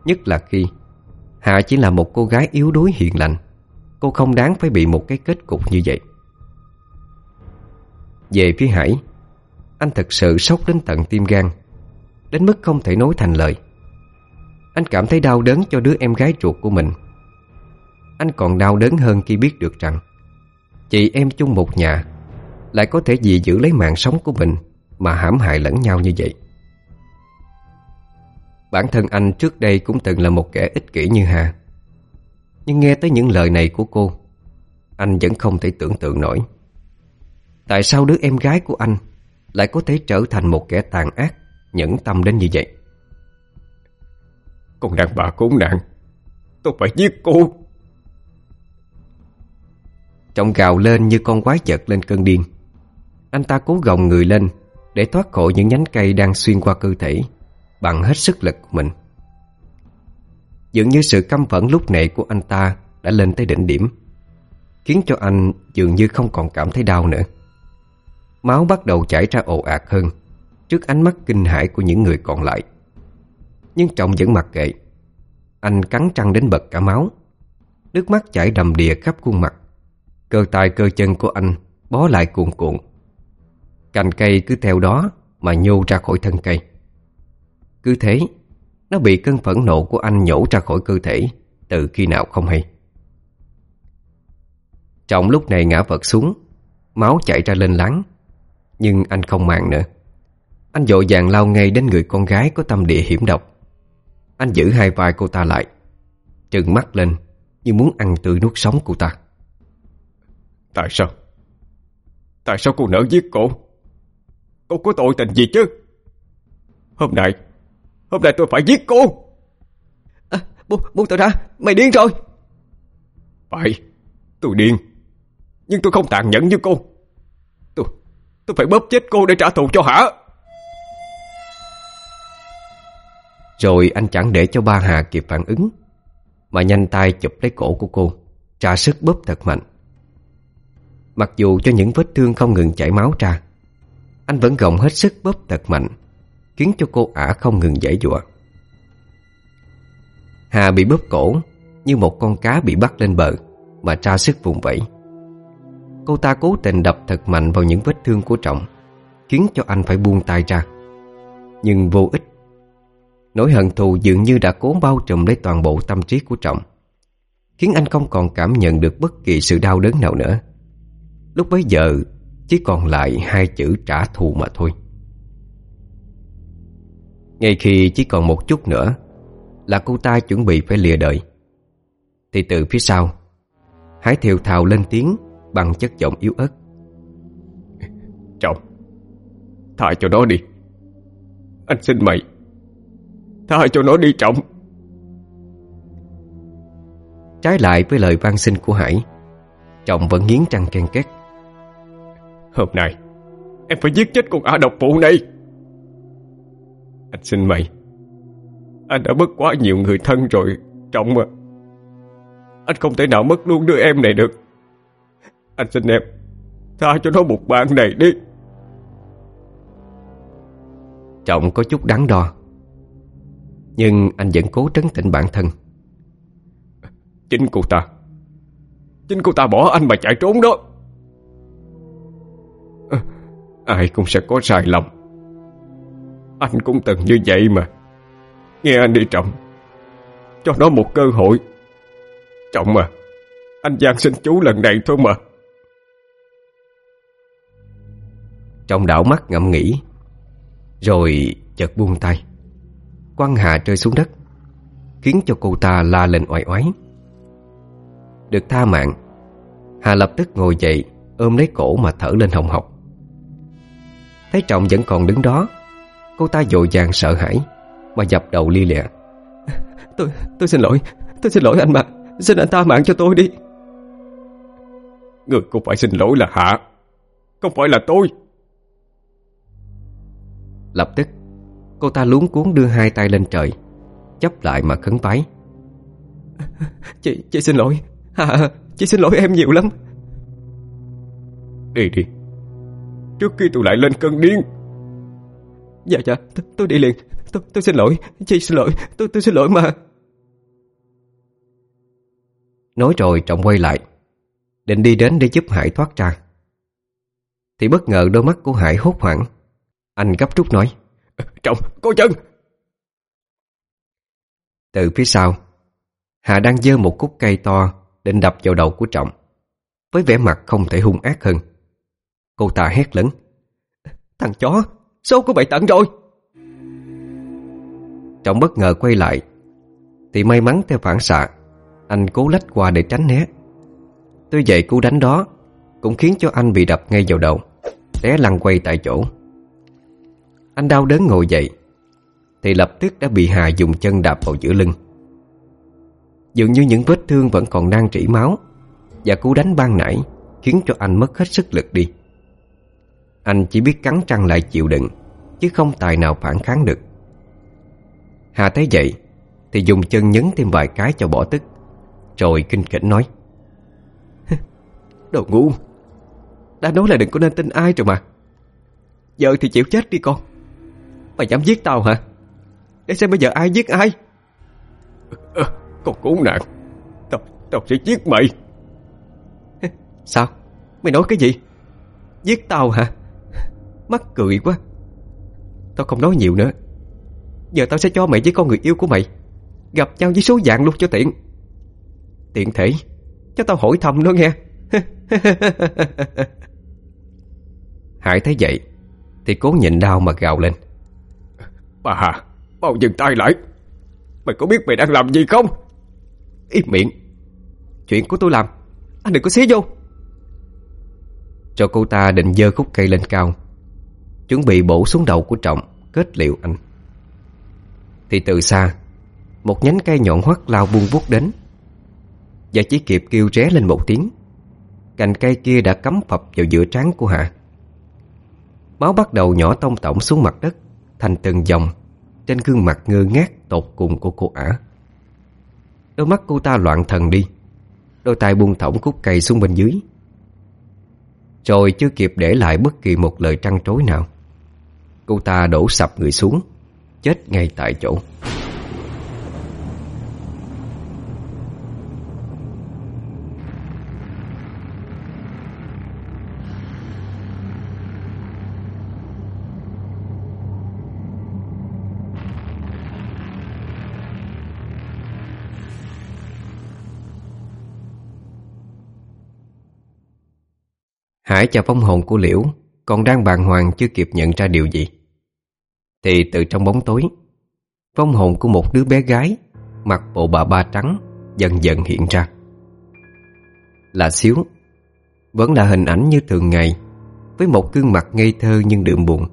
Nhất là khi Hạ chỉ là một cô gái yếu đuối hiền lành, Cô không đáng phải bị một cái kết cục như vậy. Về phía Hải, Anh thật sự sốc đến tận tim gan, Đến mức không thể nói thành lời. Anh cảm thấy đau đớn cho đứa em gái ruột của mình. Anh còn đau đớn hơn khi biết được rằng, Chị em chung một nhà Lại có thể vì giữ lấy mạng sống của mình Mà hãm hại lẫn nhau như vậy. Bản thân anh trước đây cũng từng là một kẻ ích kỷ như Hà. Nhưng nghe tới những lời này của cô Anh vẫn không thể tưởng tượng nổi. Tại sao đứa em gái của anh Lại có thể trở thành một kẻ tàn ác Nhẫn tâm đến như vậy? Con đàn bà khốn nạn Tôi phải giết cô. Trọng gào lên như con quái vật lên cơn điên Anh ta cố gồng người lên Để thoát khỏi những nhánh cây đang xuyên qua cơ thể Bằng hết sức lực của mình. Dường như sự căm phẫn lúc này của anh ta Đã lên tới đỉnh điểm, Khiến cho anh dường như không còn cảm thấy đau nữa. Máu bắt đầu chảy ra ồ ạt hơn Trước ánh mắt kinh hãi của những người còn lại. Nhưng Trọng vẫn mặc kệ, Anh cắn răng đến bật cả máu. Nước mắt chảy đầm đìa khắp khuôn mặt. Cơ tay cơ chân của anh Bó lại cuộn cuộn. Cành cây cứ theo đó Mà nhô ra khỏi thân cây. Cứ thế, Nó bị cơn phẫn nộ của anh nhổ ra khỏi cơ thể, Từ khi nào không hay. Trọng lúc này ngã vật xuống, Máu chảy ra lên láng, Nhưng anh không màng nữa. Anh dội vàng lao ngay đến người con gái Có tâm địa hiểm độc. Anh giữ hai vai cô ta lại, Trừng mắt lên Như muốn ăn tươi nuốt sống cô ta. Tại sao? Tại sao cô nỡ giết cô? Cô có tội tình gì chứ? Hôm nay Hôm nay tôi phải giết cô. À, buông, buông tôi ra Mày điên rồi. Phải Tôi điên. Nhưng tôi không tàn nhẫn như cô. Tôi Tôi phải bóp chết cô để trả thù cho hả. Rồi anh chẳng để cho ba Hà kịp phản ứng Mà nhanh tay chụp lấy cổ của cô Trả sức bóp thật mạnh. Mặc dù cho những vết thương không ngừng chảy máu ra Anh vẫn gồng hết sức bóp thật mạnh Khiến cho cô ả không ngừng giải dụa Hà bị bóp cổ Như một con cá bị bắt lên bờ Mà tra sức vùng vẫy. Cô ta cố tình đập thật mạnh vào những vết thương của Trọng, Khiến cho anh phải buông tay ra. Nhưng vô ích, Nỗi hận thù dường như đã cố bao trùm lấy toàn bộ tâm trí của Trọng, Khiến anh không còn cảm nhận được bất kỳ sự đau đớn nào nữa. Lúc bấy giờ, Chỉ còn lại hai chữ trả thù mà thôi. Ngay khi chỉ còn một chút nữa Là cô ta chuẩn bị phải lìa đời. Thì từ phía sau Hải thiều thào lên tiếng Bằng chất giọng yếu ớt. *laughs* Trọng Tha cho nó đi. Anh xin mày Tha cho nó đi Trọng Trái lại với lời van xin của Hải Trọng vẫn nghiến răng ken két. Hôm nay Em phải giết chết con ả độc phụ này Anh xin mày. Anh đã mất quá nhiều người thân rồi Trọng mà. Anh không thể nào mất luôn đứa em này được. Anh xin em Tha cho nó một bạn này đi. Trọng có chút đắn đo Nhưng anh vẫn cố trấn tĩnh bản thân. Chính cô ta. Chính cô ta bỏ anh mà chạy trốn đó. À, Ai cũng sẽ có sai lầm anh cũng từng như vậy mà. Nghe anh đi Trọng. Cho nó một cơ hội. Trọng mà Anh gian xin chú lần này thôi mà. Trọng đảo mắt ngẫm nghĩ, Rồi chợt buông tay. Quang Hà rơi xuống đất, Khiến cho cô ta la lên oai oái. Được tha mạng, Hà lập tức ngồi dậy, Ôm lấy cổ mà thở lên hồng hộc. Thấy Trọng vẫn còn đứng đó Cô ta dội vàng sợ hãi Mà dập đầu li lịa. *laughs* Tôi tôi xin lỗi Tôi xin lỗi anh mà Xin anh tha mạng cho tôi đi. Người cũng phải xin lỗi là Hạ Không phải là tôi. Lập tức Cô ta luống cuốn đưa hai tay lên trời chấp lại mà khấn vái. *laughs* Chị, chị xin lỗi. Hạ, chị xin lỗi em nhiều lắm. Đi đi. Trước khi tôi lại lên cơn điên Dạ dạ tôi, tôi đi liền. Tôi, tôi xin lỗi. Chị xin lỗi. Tôi tôi xin lỗi mà. Nói rồi Trọng quay lại. Định đi đến để giúp Hải thoát ra. Thì bất ngờ đôi mắt của Hải hốt hoảng. Anh gấp rút nói. Trọng, cô chân Từ phía sau Hà đang dơ một khúc cây to Định đập vào đầu của Trọng Với vẻ mặt không thể hung ác hơn. Cô ta hét lớn. Thằng chó, số của mày tận rồi. Trọng bất ngờ quay lại, Thì may mắn theo phản xạ, Anh cố lách qua để tránh né. Tuy vậy cú đánh đó Cũng khiến cho anh bị đập ngay vào đầu, Té lăn quay tại chỗ. Anh đau đớn ngồi dậy, Thì lập tức đã bị Hà dùng chân đạp vào giữa lưng. Dường như những vết thương vẫn còn đang trĩ máu, Và cú đánh ban nãy Khiến cho anh mất hết sức lực đi. Anh chỉ biết cắn răng lại chịu đựng Chứ không tài nào phản kháng được. Hà thấy vậy Thì dùng chân nhấn thêm vài cái cho bỏ tức Rồi kinh khỉnh nói Đồ ngu Đã nói là đừng có nên tin ai rồi mà. Giờ thì chịu chết đi con Mày dám giết tao hả? Để xem bây giờ ai giết ai. À, Con khốn nạn Tao, tao sẽ giết mày. Sao? Mày nói cái gì? Giết tao hả Mắc cười quá. Tao không nói nhiều nữa. Giờ tao sẽ cho mày với con người yêu của mày Gặp nhau với số dạng luôn cho tiện. Tiện thể Cho tao hỏi thăm nữa nghe. *laughs* Hải thấy vậy Thì cố nhịn đau mà gào lên. Bà Hà Mau dừng tay lại. Mày có biết mày đang làm gì không? Im miệng. Chuyện của tôi làm Anh đừng có xía vô. Cho cô ta định dơ khúc cây lên cao Chuẩn bị bổ xuống đầu của Trọng, Kết liệu anh. Thì từ xa, Một nhánh cây nhọn hoắt lao buông vút đến. Và chỉ kịp kêu ré lên một tiếng, Cành cây kia đã cắm phập vào giữa trán của Hạ. Máu bắt đầu nhỏ tông tổng xuống mặt đất, Thành từng dòng, Trên gương mặt ngơ ngác tột cùng của cô ả. Đôi mắt cô ta loạn thần đi, Đôi tay buông thõng cút cây xuống bên dưới. Rồi chưa kịp để lại bất kỳ một lời trăn trối nào. Cô ta đổ sập người xuống, Chết ngay tại chỗ Hải và vong hồn của Liễu, còn đang bàng hoàng chưa kịp nhận ra điều gì. Thì từ trong bóng tối, vong hồn của một đứa bé gái mặc bộ bà ba trắng dần dần hiện ra. Là xíu, vẫn là hình ảnh như thường ngày với một gương mặt ngây thơ nhưng đượm buồn.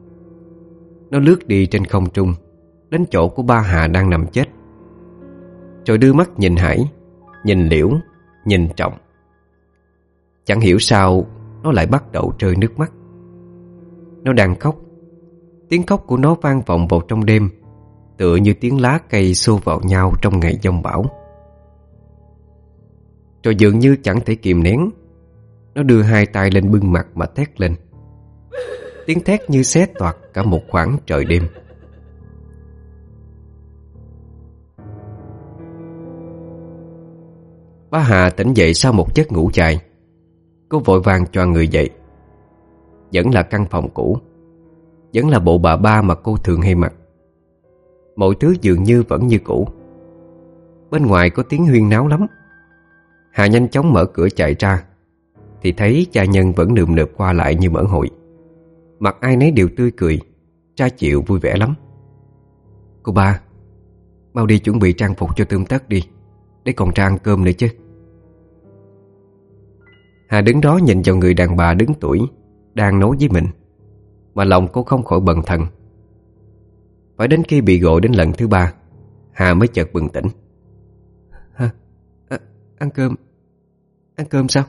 Nó lướt đi trên không trung đến chỗ của ba Hà đang nằm chết. Rồi đưa mắt nhìn Hải, nhìn Liễu, nhìn Trọng. Chẳng hiểu sao nó lại bắt đầu rơi nước mắt Nó đang khóc Tiếng khóc của nó vang vọng vào trong đêm, Tựa như tiếng lá cây xô vào nhau trong ngày giông bão. Rồi dường như chẳng thể kìm nén, Nó đưa hai tay lên bưng mặt mà thét lên. Tiếng thét như xé toạc cả một khoảng trời đêm. Ba Hà tỉnh dậy sau một giấc ngủ dài. Cô vội vàng cho người dậy. Vẫn là căn phòng cũ. Vẫn là bộ bà ba mà cô thường hay mặc. Mọi thứ dường như vẫn như cũ. Bên ngoài có tiếng huyên náo lắm. Hà nhanh chóng mở cửa chạy ra, Thì thấy cha nhân vẫn nườm nượp qua lại như mở hội. Mặt ai nấy đều tươi cười Cha chịu vui vẻ lắm. Cô ba, Mau đi chuẩn bị trang phục cho tươm tất đi, Để còn ra ăn cơm nữa chứ. Hà đứng đó nhìn vào người đàn bà đứng tuổi, Đang nói với mình. Mà lòng cô không khỏi bần thần. Phải đến khi bị gọi đến lần thứ ba Hà mới chợt bừng tỉnh. Hả? À, ăn cơm. Ăn cơm sao?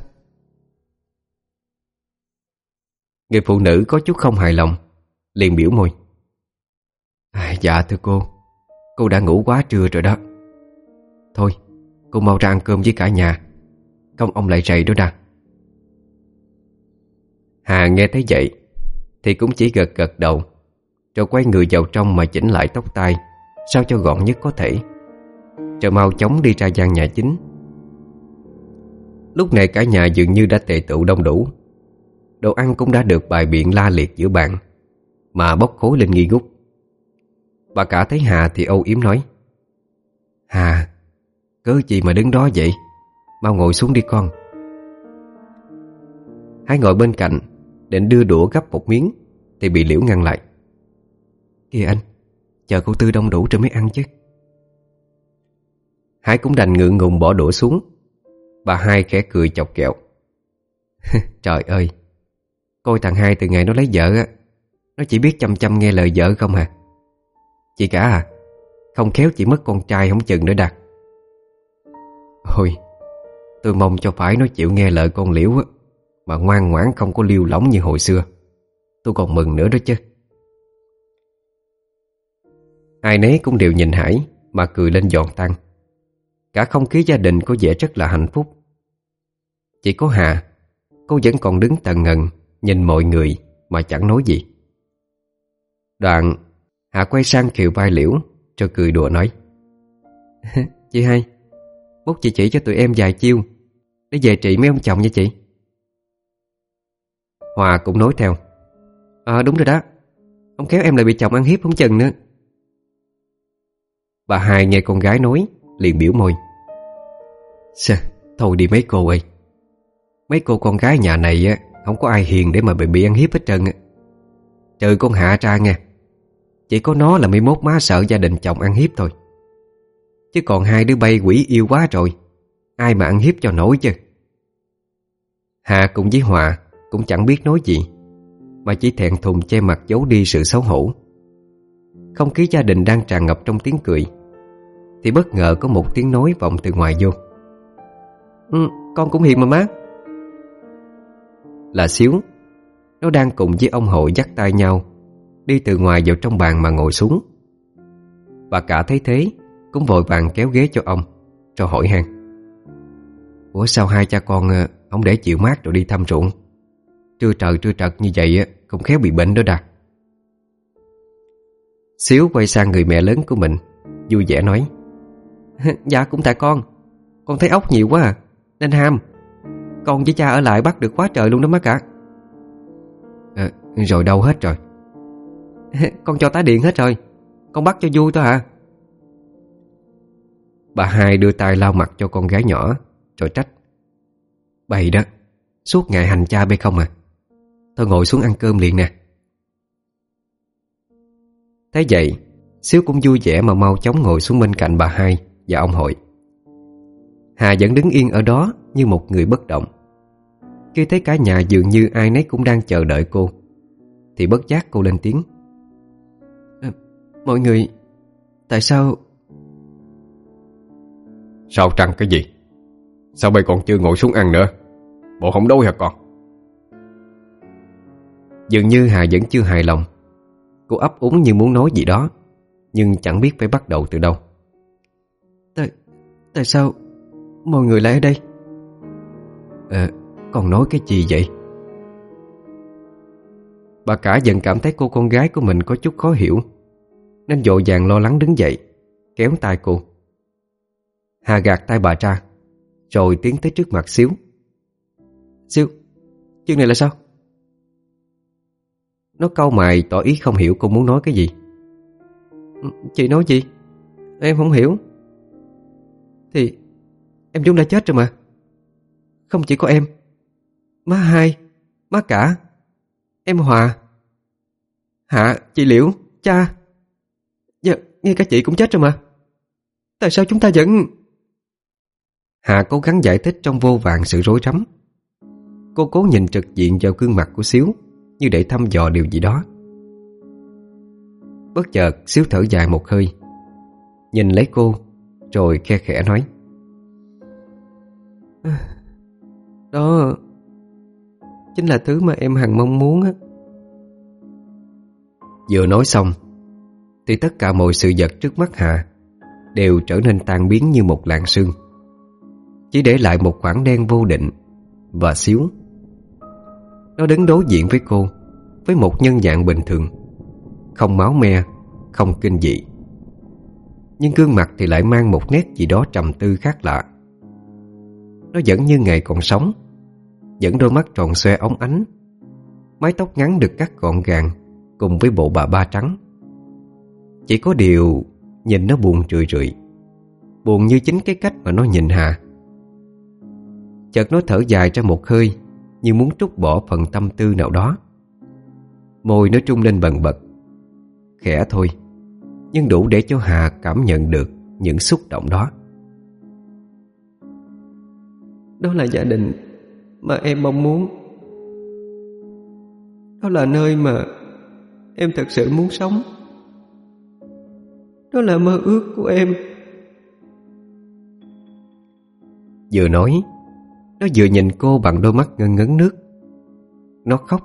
Người phụ nữ có chút không hài lòng Liền biểu môi. À, Dạ thưa cô. Cô đã ngủ quá trưa rồi đó. Thôi cô mau ra ăn cơm với cả nhà. Không ông lại rầy đó đà Hà nghe thấy vậy thì cũng chỉ gật gật đầu. Rồi quay người vào trong mà chỉnh lại tóc tai, Sao cho gọn nhất có thể. Rồi mau chóng đi ra gian nhà chính. Lúc này cả nhà dường như đã tề tụ đông đủ. Đồ ăn cũng đã được bài biện la liệt giữa bàn, Mà bốc khối lên nghi ngút. Bà cả thấy Hà thì âu yếm nói, Hà, Cớ gì mà đứng đó vậy? Mau ngồi xuống đi con. Hãy ngồi bên cạnh Định đưa đũa gấp một miếng Thì bị Liễu ngăn lại. Kìa anh Chờ cô Tư đông đủ rồi mới ăn chứ. Hải cũng đành ngượng ngùng bỏ đũa xuống. Bà hai khẽ cười chọc kẹo. *laughs* Trời ơi Coi thằng hai từ ngày nó lấy vợ á Nó chỉ biết chăm chăm nghe lời vợ không à. Chị cả à Không khéo chỉ mất con trai không chừng nữa đạt Ôi Tôi mong cho phải nó chịu nghe lời con liễu á mà ngoan ngoãn không có liêu lỏng như hồi xưa. Tôi còn mừng nữa đó chứ. Ai nấy cũng đều nhìn Hải Mà cười lên giòn tăng Cả không khí gia đình có vẻ rất là hạnh phúc. Chỉ có Hà, Cô vẫn còn đứng tần ngần, Nhìn mọi người mà chẳng nói gì. Đoạn, Hà quay sang kiều vai liễu Cho cười đùa nói, *laughs* Chị hai, Bút chị chỉ cho tụi em vài chiêu Để về trị mấy ông chồng nha chị. Hòa cũng nói theo. À đúng rồi đó. Ông kéo em lại bị chồng ăn hiếp không chừng nữa. Bà hai nghe con gái nói Liền biểu môi. Sao, thôi đi mấy cô ơi. Mấy cô con gái nhà này á Không có ai hiền để mà bị bị ăn hiếp hết trơn á. Trừ con Hạ ra nghe, Chỉ có nó là mấy mốt má sợ gia đình chồng ăn hiếp thôi. Chứ còn hai đứa bay quỷ yêu quá rồi. Ai mà ăn hiếp cho nổi chứ? Hạ cùng với Hòa cũng chẳng biết nói gì Mà chỉ thẹn thùng che mặt giấu đi sự xấu hổ. Không khí gia đình đang tràn ngập trong tiếng cười Thì bất ngờ có một tiếng nói vọng từ ngoài vô. Ừ, con cũng hiền mà má. Là xíu Nó đang cùng với ông hội dắt tay nhau Đi từ ngoài vào trong bàn mà ngồi xuống. Bà cả thấy thế Cũng vội vàng kéo ghế cho ông cho hỏi han. Ủa sao hai cha con ờ, Ông để chịu mát rồi đi thăm ruộng? Trưa trời trưa trật như vậy Cũng khéo bị bệnh đó đà. Xíu quay sang người mẹ lớn của mình Vui vẻ nói *laughs* Dạ cũng tại con Con thấy ốc nhiều quá à Nên ham. Con với cha ở lại bắt được quá trời luôn đó má cả à, ờ, Rồi đâu hết rồi? *laughs* Con cho tá điện hết rồi Con bắt cho vui thôi à. Bà hai đưa tay lau mặt cho con gái nhỏ Rồi trách Bày đó Suốt ngày hành cha bê không à Thôi ngồi xuống ăn cơm liền nè. Thế vậy Xíu cũng vui vẻ mà mau chóng ngồi xuống bên cạnh bà hai Và ông hội. Hà vẫn đứng yên ở đó Như một người bất động. Khi thấy cả nhà dường như ai nấy cũng đang chờ đợi cô Thì bất giác cô lên tiếng. À, Mọi người Tại sao? Sao trăng cái gì? Sao bây còn chưa ngồi xuống ăn nữa? Bộ không đói hả con Dường như Hà vẫn chưa hài lòng. Cô ấp úng như muốn nói gì đó Nhưng chẳng biết phải bắt đầu từ đâu. Tại, tại sao Mọi người lại ở đây? À, Còn nói cái gì vậy? Bà cả dần cảm thấy cô con gái của mình có chút khó hiểu Nên dội vàng lo lắng đứng dậy Kéo tay cô. Hà gạt tay bà ra Rồi tiến tới trước mặt xíu. Xíu Chuyện này là sao nó câu mày, tỏ ý không hiểu cô muốn nói cái gì. Chị nói gì? Em không hiểu. Thì Em Dung đã chết rồi mà. Không chỉ có em, Má hai, Má cả, Em Hòa. Hạ, Chị Liễu, Cha. Dạ Ngay cả chị cũng chết rồi mà. Tại sao chúng ta vẫn Hạ cố gắng giải thích trong vô vàng sự rối rắm. Cô cố nhìn trực diện vào gương mặt của Xíu. Như để thăm dò điều gì đó. Bất chợt Xíu thở dài một hơi Nhìn lấy cô Rồi khe khẽ nói. Đó Chính là thứ mà em hằng mong muốn á. Vừa nói xong Thì tất cả mọi sự vật trước mắt Hà Đều trở nên tan biến như một làn sương. Chỉ để lại một khoảng đen vô định Và xíu nó đứng đối diện với cô, Với một nhân dạng bình thường. Không máu me, Không kinh dị. Nhưng gương mặt thì lại mang một nét gì đó trầm tư khác lạ. Nó vẫn như ngày còn sống, Vẫn đôi mắt tròn xoe óng ánh. Mái tóc ngắn được cắt gọn gàng Cùng với bộ bà ba trắng. Chỉ có điều Nhìn nó buồn rười rượi, Buồn như chính cái cách mà nó nhìn Hà. Chợt nó thở dài ra một hơi như muốn trút bỏ phần tâm tư nào đó. Môi nó trung lên bần bật. Khẽ thôi Nhưng đủ để cho Hà cảm nhận được Những xúc động đó. Đó là gia đình Mà em mong muốn. Đó là nơi mà Em thật sự muốn sống. Đó là mơ ước của em. Vừa nói nó vừa nhìn cô bằng đôi mắt ngân ngấn nước. Nó khóc.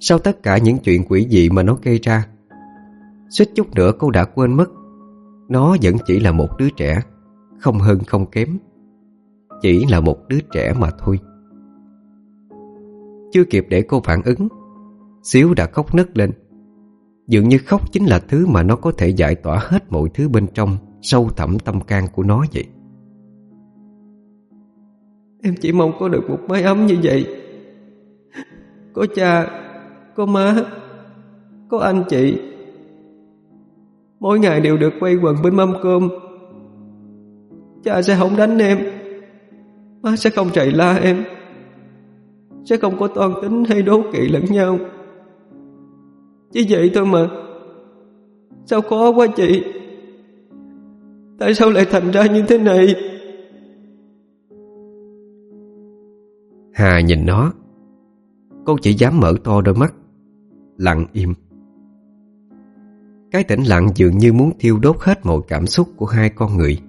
Sau tất cả những chuyện quỷ dị mà nó gây ra, Suýt chút nữa cô đã quên mất, Nó vẫn chỉ là một đứa trẻ, Không hơn không kém, Chỉ là một đứa trẻ mà thôi. Chưa kịp để cô phản ứng, Xíu đã khóc nấc lên. Dường như khóc chính là thứ mà nó có thể giải tỏa hết mọi thứ bên trong Sâu thẳm tâm can của nó vậy. Em chỉ mong có được một mái ấm như vậy. Có cha, Có má, Có anh chị. Mỗi ngày đều được quay quần bên mâm cơm. Cha sẽ không đánh em. Má sẽ không chạy la em. Sẽ không có toan tính hay đố kỵ lẫn nhau. Chỉ vậy thôi mà. Sao khó quá chị? Tại sao lại thành ra như thế này? Hà nhìn nó. Cô chỉ dám mở to đôi mắt, Lặng im. Cái tĩnh lặng dường như muốn thiêu đốt hết mọi cảm xúc của hai con người.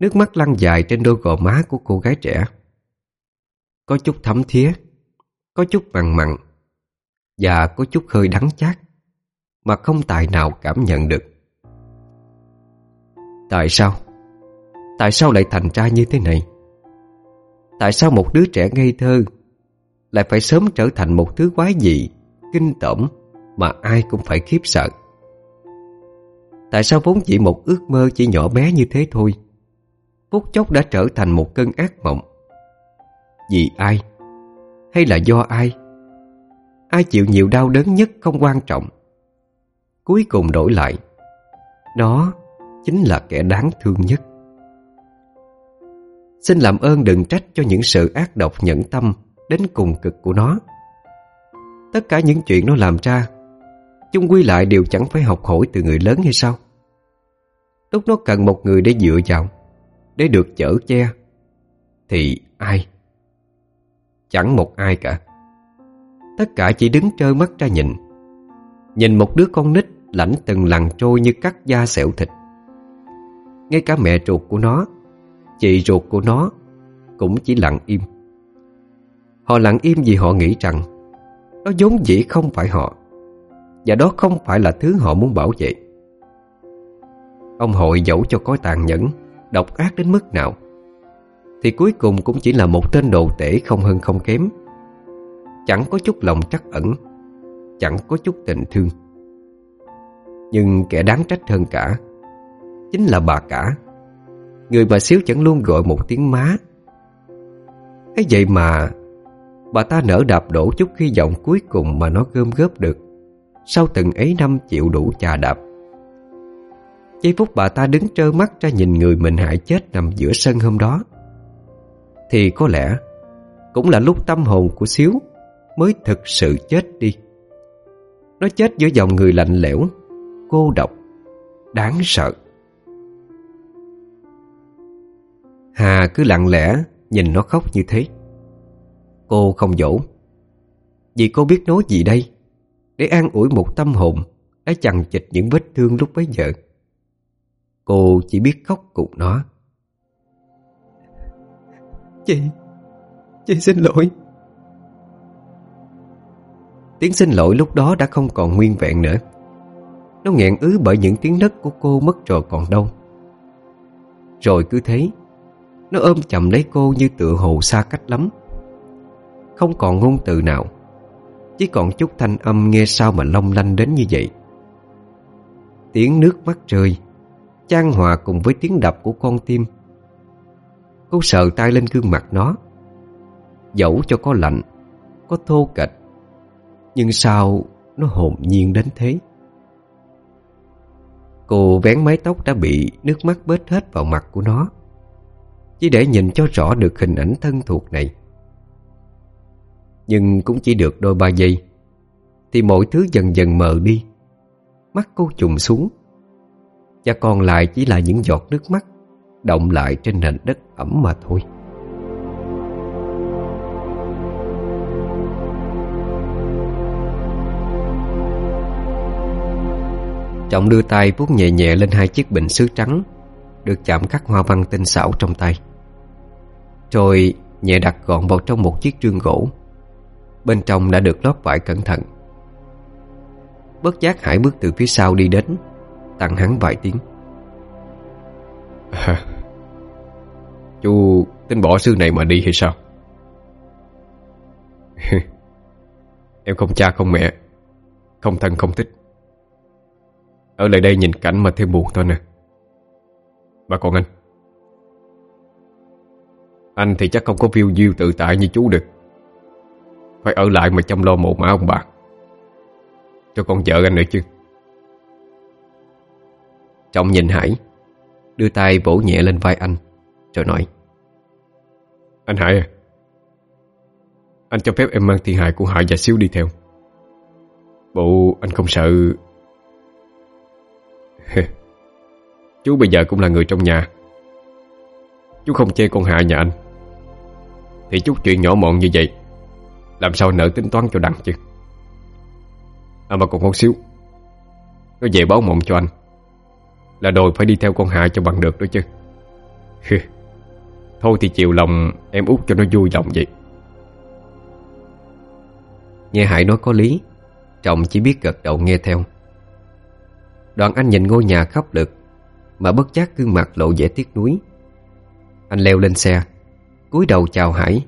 Nước mắt lăn dài trên đôi gò má của cô gái trẻ. Có chút thấm thía, Có chút mặn mặn, Và có chút hơi đắng chát, Mà không tài nào cảm nhận được. Tại sao? Tại sao lại thành ra như thế này? Tại sao một đứa trẻ ngây thơ Lại phải sớm trở thành một thứ quái dị, Kinh tởm Mà ai cũng phải khiếp sợ Tại sao vốn chỉ một ước mơ chỉ nhỏ bé như thế thôi, Phút chốc đã trở thành một cơn ác mộng Vì ai? Hay là do ai? Ai chịu nhiều đau đớn nhất không quan trọng Cuối cùng đổi lại, Đó chính là kẻ đáng thương nhất Xin làm ơn đừng trách cho những sự ác độc nhẫn tâm Đến cùng cực của nó. Tất cả những chuyện nó làm ra chung quy lại đều chẳng phải học hỏi từ người lớn hay sao? Lúc nó cần một người để dựa vào, Để được chở che, Thì ai? Chẳng một ai cả. Tất cả chỉ đứng trơ mắt ra nhìn Nhìn một đứa con nít lãnh từng lằn trôi như cắt da xẻo thịt. Ngay cả mẹ ruột của nó Chị ruột của nó Cũng chỉ lặng im. Họ lặng im vì họ nghĩ rằng Nó vốn dĩ không phải họ, Và đó không phải là thứ họ muốn bảo vệ. Ông hội dẫu cho có tàn nhẫn, Độc ác đến mức nào, Thì cuối cùng cũng chỉ là một tên đồ tể không hơn không kém. Chẳng có chút lòng trắc ẩn, Chẳng có chút tình thương. Nhưng kẻ đáng trách hơn cả Chính là bà cả. Người bà xíu chẳng luôn gọi một tiếng má. Ấy vậy mà Bà ta nở đạp đổ chút hy vọng cuối cùng mà nó gom góp được. Sau từng ấy năm chịu đủ trà đạp. Giây phút bà ta đứng trơ mắt ra nhìn người mình hại chết nằm giữa sân hôm đó. Thì có lẽ Cũng là lúc tâm hồn của Xíu Mới thực sự chết đi. Nó chết giữa dòng người lạnh lẽo, Cô độc, Đáng sợ. Hà cứ lặng lẽ Nhìn nó khóc như thế. Cô không dỗ. Vì cô biết nói gì đây? Để an ủi một tâm hồn Đã chằng chịch những vết thương lúc bấy giờ. Cô chỉ biết khóc cùng nó. Chị Chị xin lỗi. Tiếng xin lỗi lúc đó đã không còn nguyên vẹn nữa. Nó nghẹn ứ bởi những tiếng nấc của cô mất rồi còn đâu. Rồi cứ thế nó ôm chầm lấy cô như tựa hồ xa cách lắm. Không còn ngôn từ nào. Chỉ còn chút thanh âm nghe sao mà long lanh đến như vậy. Tiếng nước mắt rơi. Trang hòa cùng với tiếng đập của con tim. Cô sờ tay lên gương mặt nó. Dẫu cho có lạnh, Có thô kệch, Nhưng sao nó hồn nhiên đến thế? Cô vén mái tóc đã bị nước mắt bết hết vào mặt của nó. Chỉ để nhìn cho rõ được hình ảnh thân thuộc này. Nhưng cũng chỉ được đôi ba giây, Thì mọi thứ dần dần mờ đi. Mắt cô trùng xuống. Và còn lại chỉ là những giọt nước mắt Động lại trên nền đất ẩm mà thôi. Trọng đưa tay vuốt nhẹ nhẹ lên hai chiếc bình sứ trắng, Được chạm khắc hoa văn tinh xảo trong tay. Rồi nhẹ đặt gọn vào trong một chiếc trương gỗ. Bên trong đã được lót vải cẩn thận. Bất giác Hải bước từ phía sau đi đến Tặng hắn vài tiếng. À, Chú tính bỏ sư này mà đi hay sao? Em không cha không mẹ Không thân không thích Ở lại đây nhìn cảnh mà thêm buồn thôi nè. Mà còn anh. Anh thì chắc không có phiêu diêu tự tại như chú được Phải ở lại mà chăm lo mộ mã ông bà. Cho con vợ anh nữa chứ. Trọng nhìn Hải, Đưa tay vỗ nhẹ lên vai anh, Rồi nói. Anh Hải à Anh cho phép em mang thi hài của Hải và Xíu đi theo. Bộ, anh không sợ. *laughs* Chú bây giờ cũng là người trong nhà. Chú không chê con Hạ nhà anh. Thì chút chuyện nhỏ mọn như vậy, Làm sao nợ tính toán cho đằng chứ? À mà còn con Xíu, Nó về báo mộng cho anh, là đòi phải đi theo con Hạ cho bằng được đó chứ. Thôi thì chiều lòng em út cho nó vui lòng vậy. Nghe Hải nói có lý Trọng chỉ biết gật đầu nghe theo. Đoàn anh nhìn ngôi nhà khắp lực Mà bất giác gương mặt lộ vẻ tiếc nuối. Anh leo lên xe cúi đầu chào Hải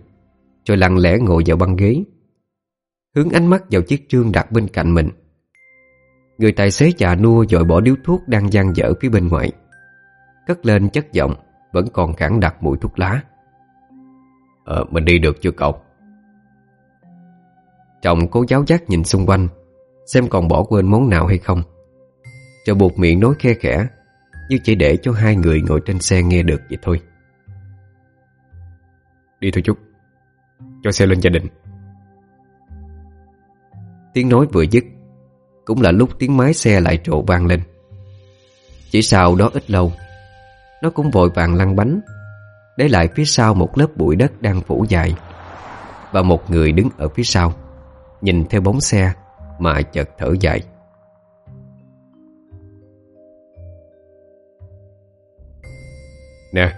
Rồi lặng lẽ ngồi vào băng ghế Hướng ánh mắt vào chiếc trương đặt bên cạnh mình. Người tài xế già nua dội bỏ điếu thuốc đang dang dở phía bên ngoài Cất lên chất giọng Vẫn còn khẳng đặt mùi thuốc lá. Ờ, mình đi được chưa cậu? Chồng cố giáo giác nhìn xung quanh Xem còn bỏ quên món nào hay không Rồi buộc miệng nói khe khẽ Như chỉ để cho hai người ngồi trên xe nghe được vậy thôi Đi thôi chút. Cho xe lên gia đình. Tiếng nói vừa dứt Cũng là lúc tiếng máy xe lại trộ vang lên. Chỉ sau đó ít lâu Nó cũng vội vàng lăn bánh Để lại phía sau một lớp bụi đất đang phủ dài Và một người đứng ở phía sau Nhìn theo bóng xe Mà chợt thở dài. Nè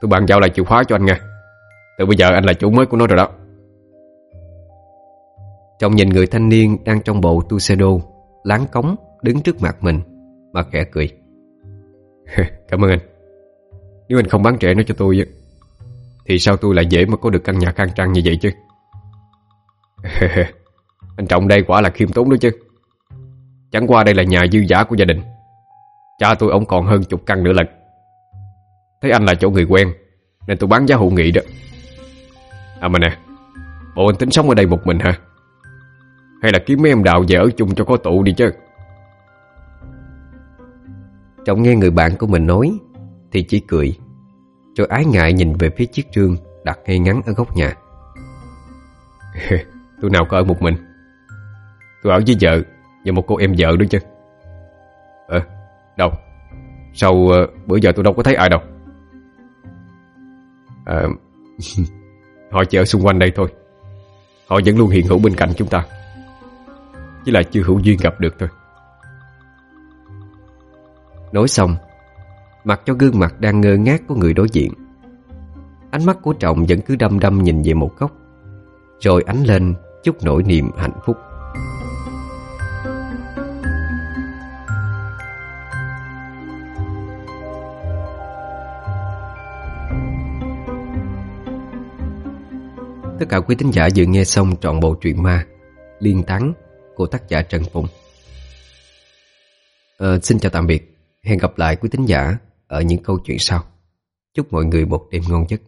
Tôi bàn giao lại chìa khóa cho anh nha từ bây giờ anh là chủ mới của nó rồi đó. Trọng nhìn người thanh niên đang trong bộ Tuxedo Láng cống đứng trước mặt mình, Mà khẽ cười. *laughs* Cảm ơn anh. Nếu anh không bán trẻ nó cho tôi Thì sao tôi lại dễ mà có được căn nhà khang trang như vậy chứ? *laughs* Anh Trọng đây quả là khiêm tốn đó chứ. Chẳng qua đây là nhà dư giả của gia đình. Cha tôi ông còn hơn chục căn nữa lần. Thấy anh là chỗ người quen, Nên tôi bán giá hữu nghị đó. À mà nè Bộ anh tính sống ở đây một mình hả? Hay là kiếm mấy em đào về ở chung cho có tụ đi chứ? Trọng nghe người bạn của mình nói Thì chỉ cười Rồi ái ngại nhìn về phía chiếc trương Đặt ngay ngắn ở góc nhà. *laughs* Tôi nào có ở một mình? Tôi ở với vợ Và một cô em vợ nữa chứ. Ờ, đâu? Sao uh, bữa giờ tôi đâu có thấy ai đâu? À, *laughs* họ chỉ ở xung quanh đây thôi. Họ vẫn luôn hiện hữu bên cạnh chúng ta. Chỉ là chưa hữu duyên gặp được thôi. Nói xong, Mặc cho gương mặt đang ngơ ngác của người đối diện, Ánh mắt của Trọng vẫn cứ đâm đâm nhìn về một góc, Rồi ánh lên chút nỗi niềm hạnh phúc. Tất cả quý thính giả vừa nghe xong trọn bộ truyện ma Liên Thắng của tác giả Trần Phụng. à, Xin chào tạm biệt. Hẹn gặp lại quý thính giả ở những câu chuyện sau. Chúc mọi người một đêm ngon giấc.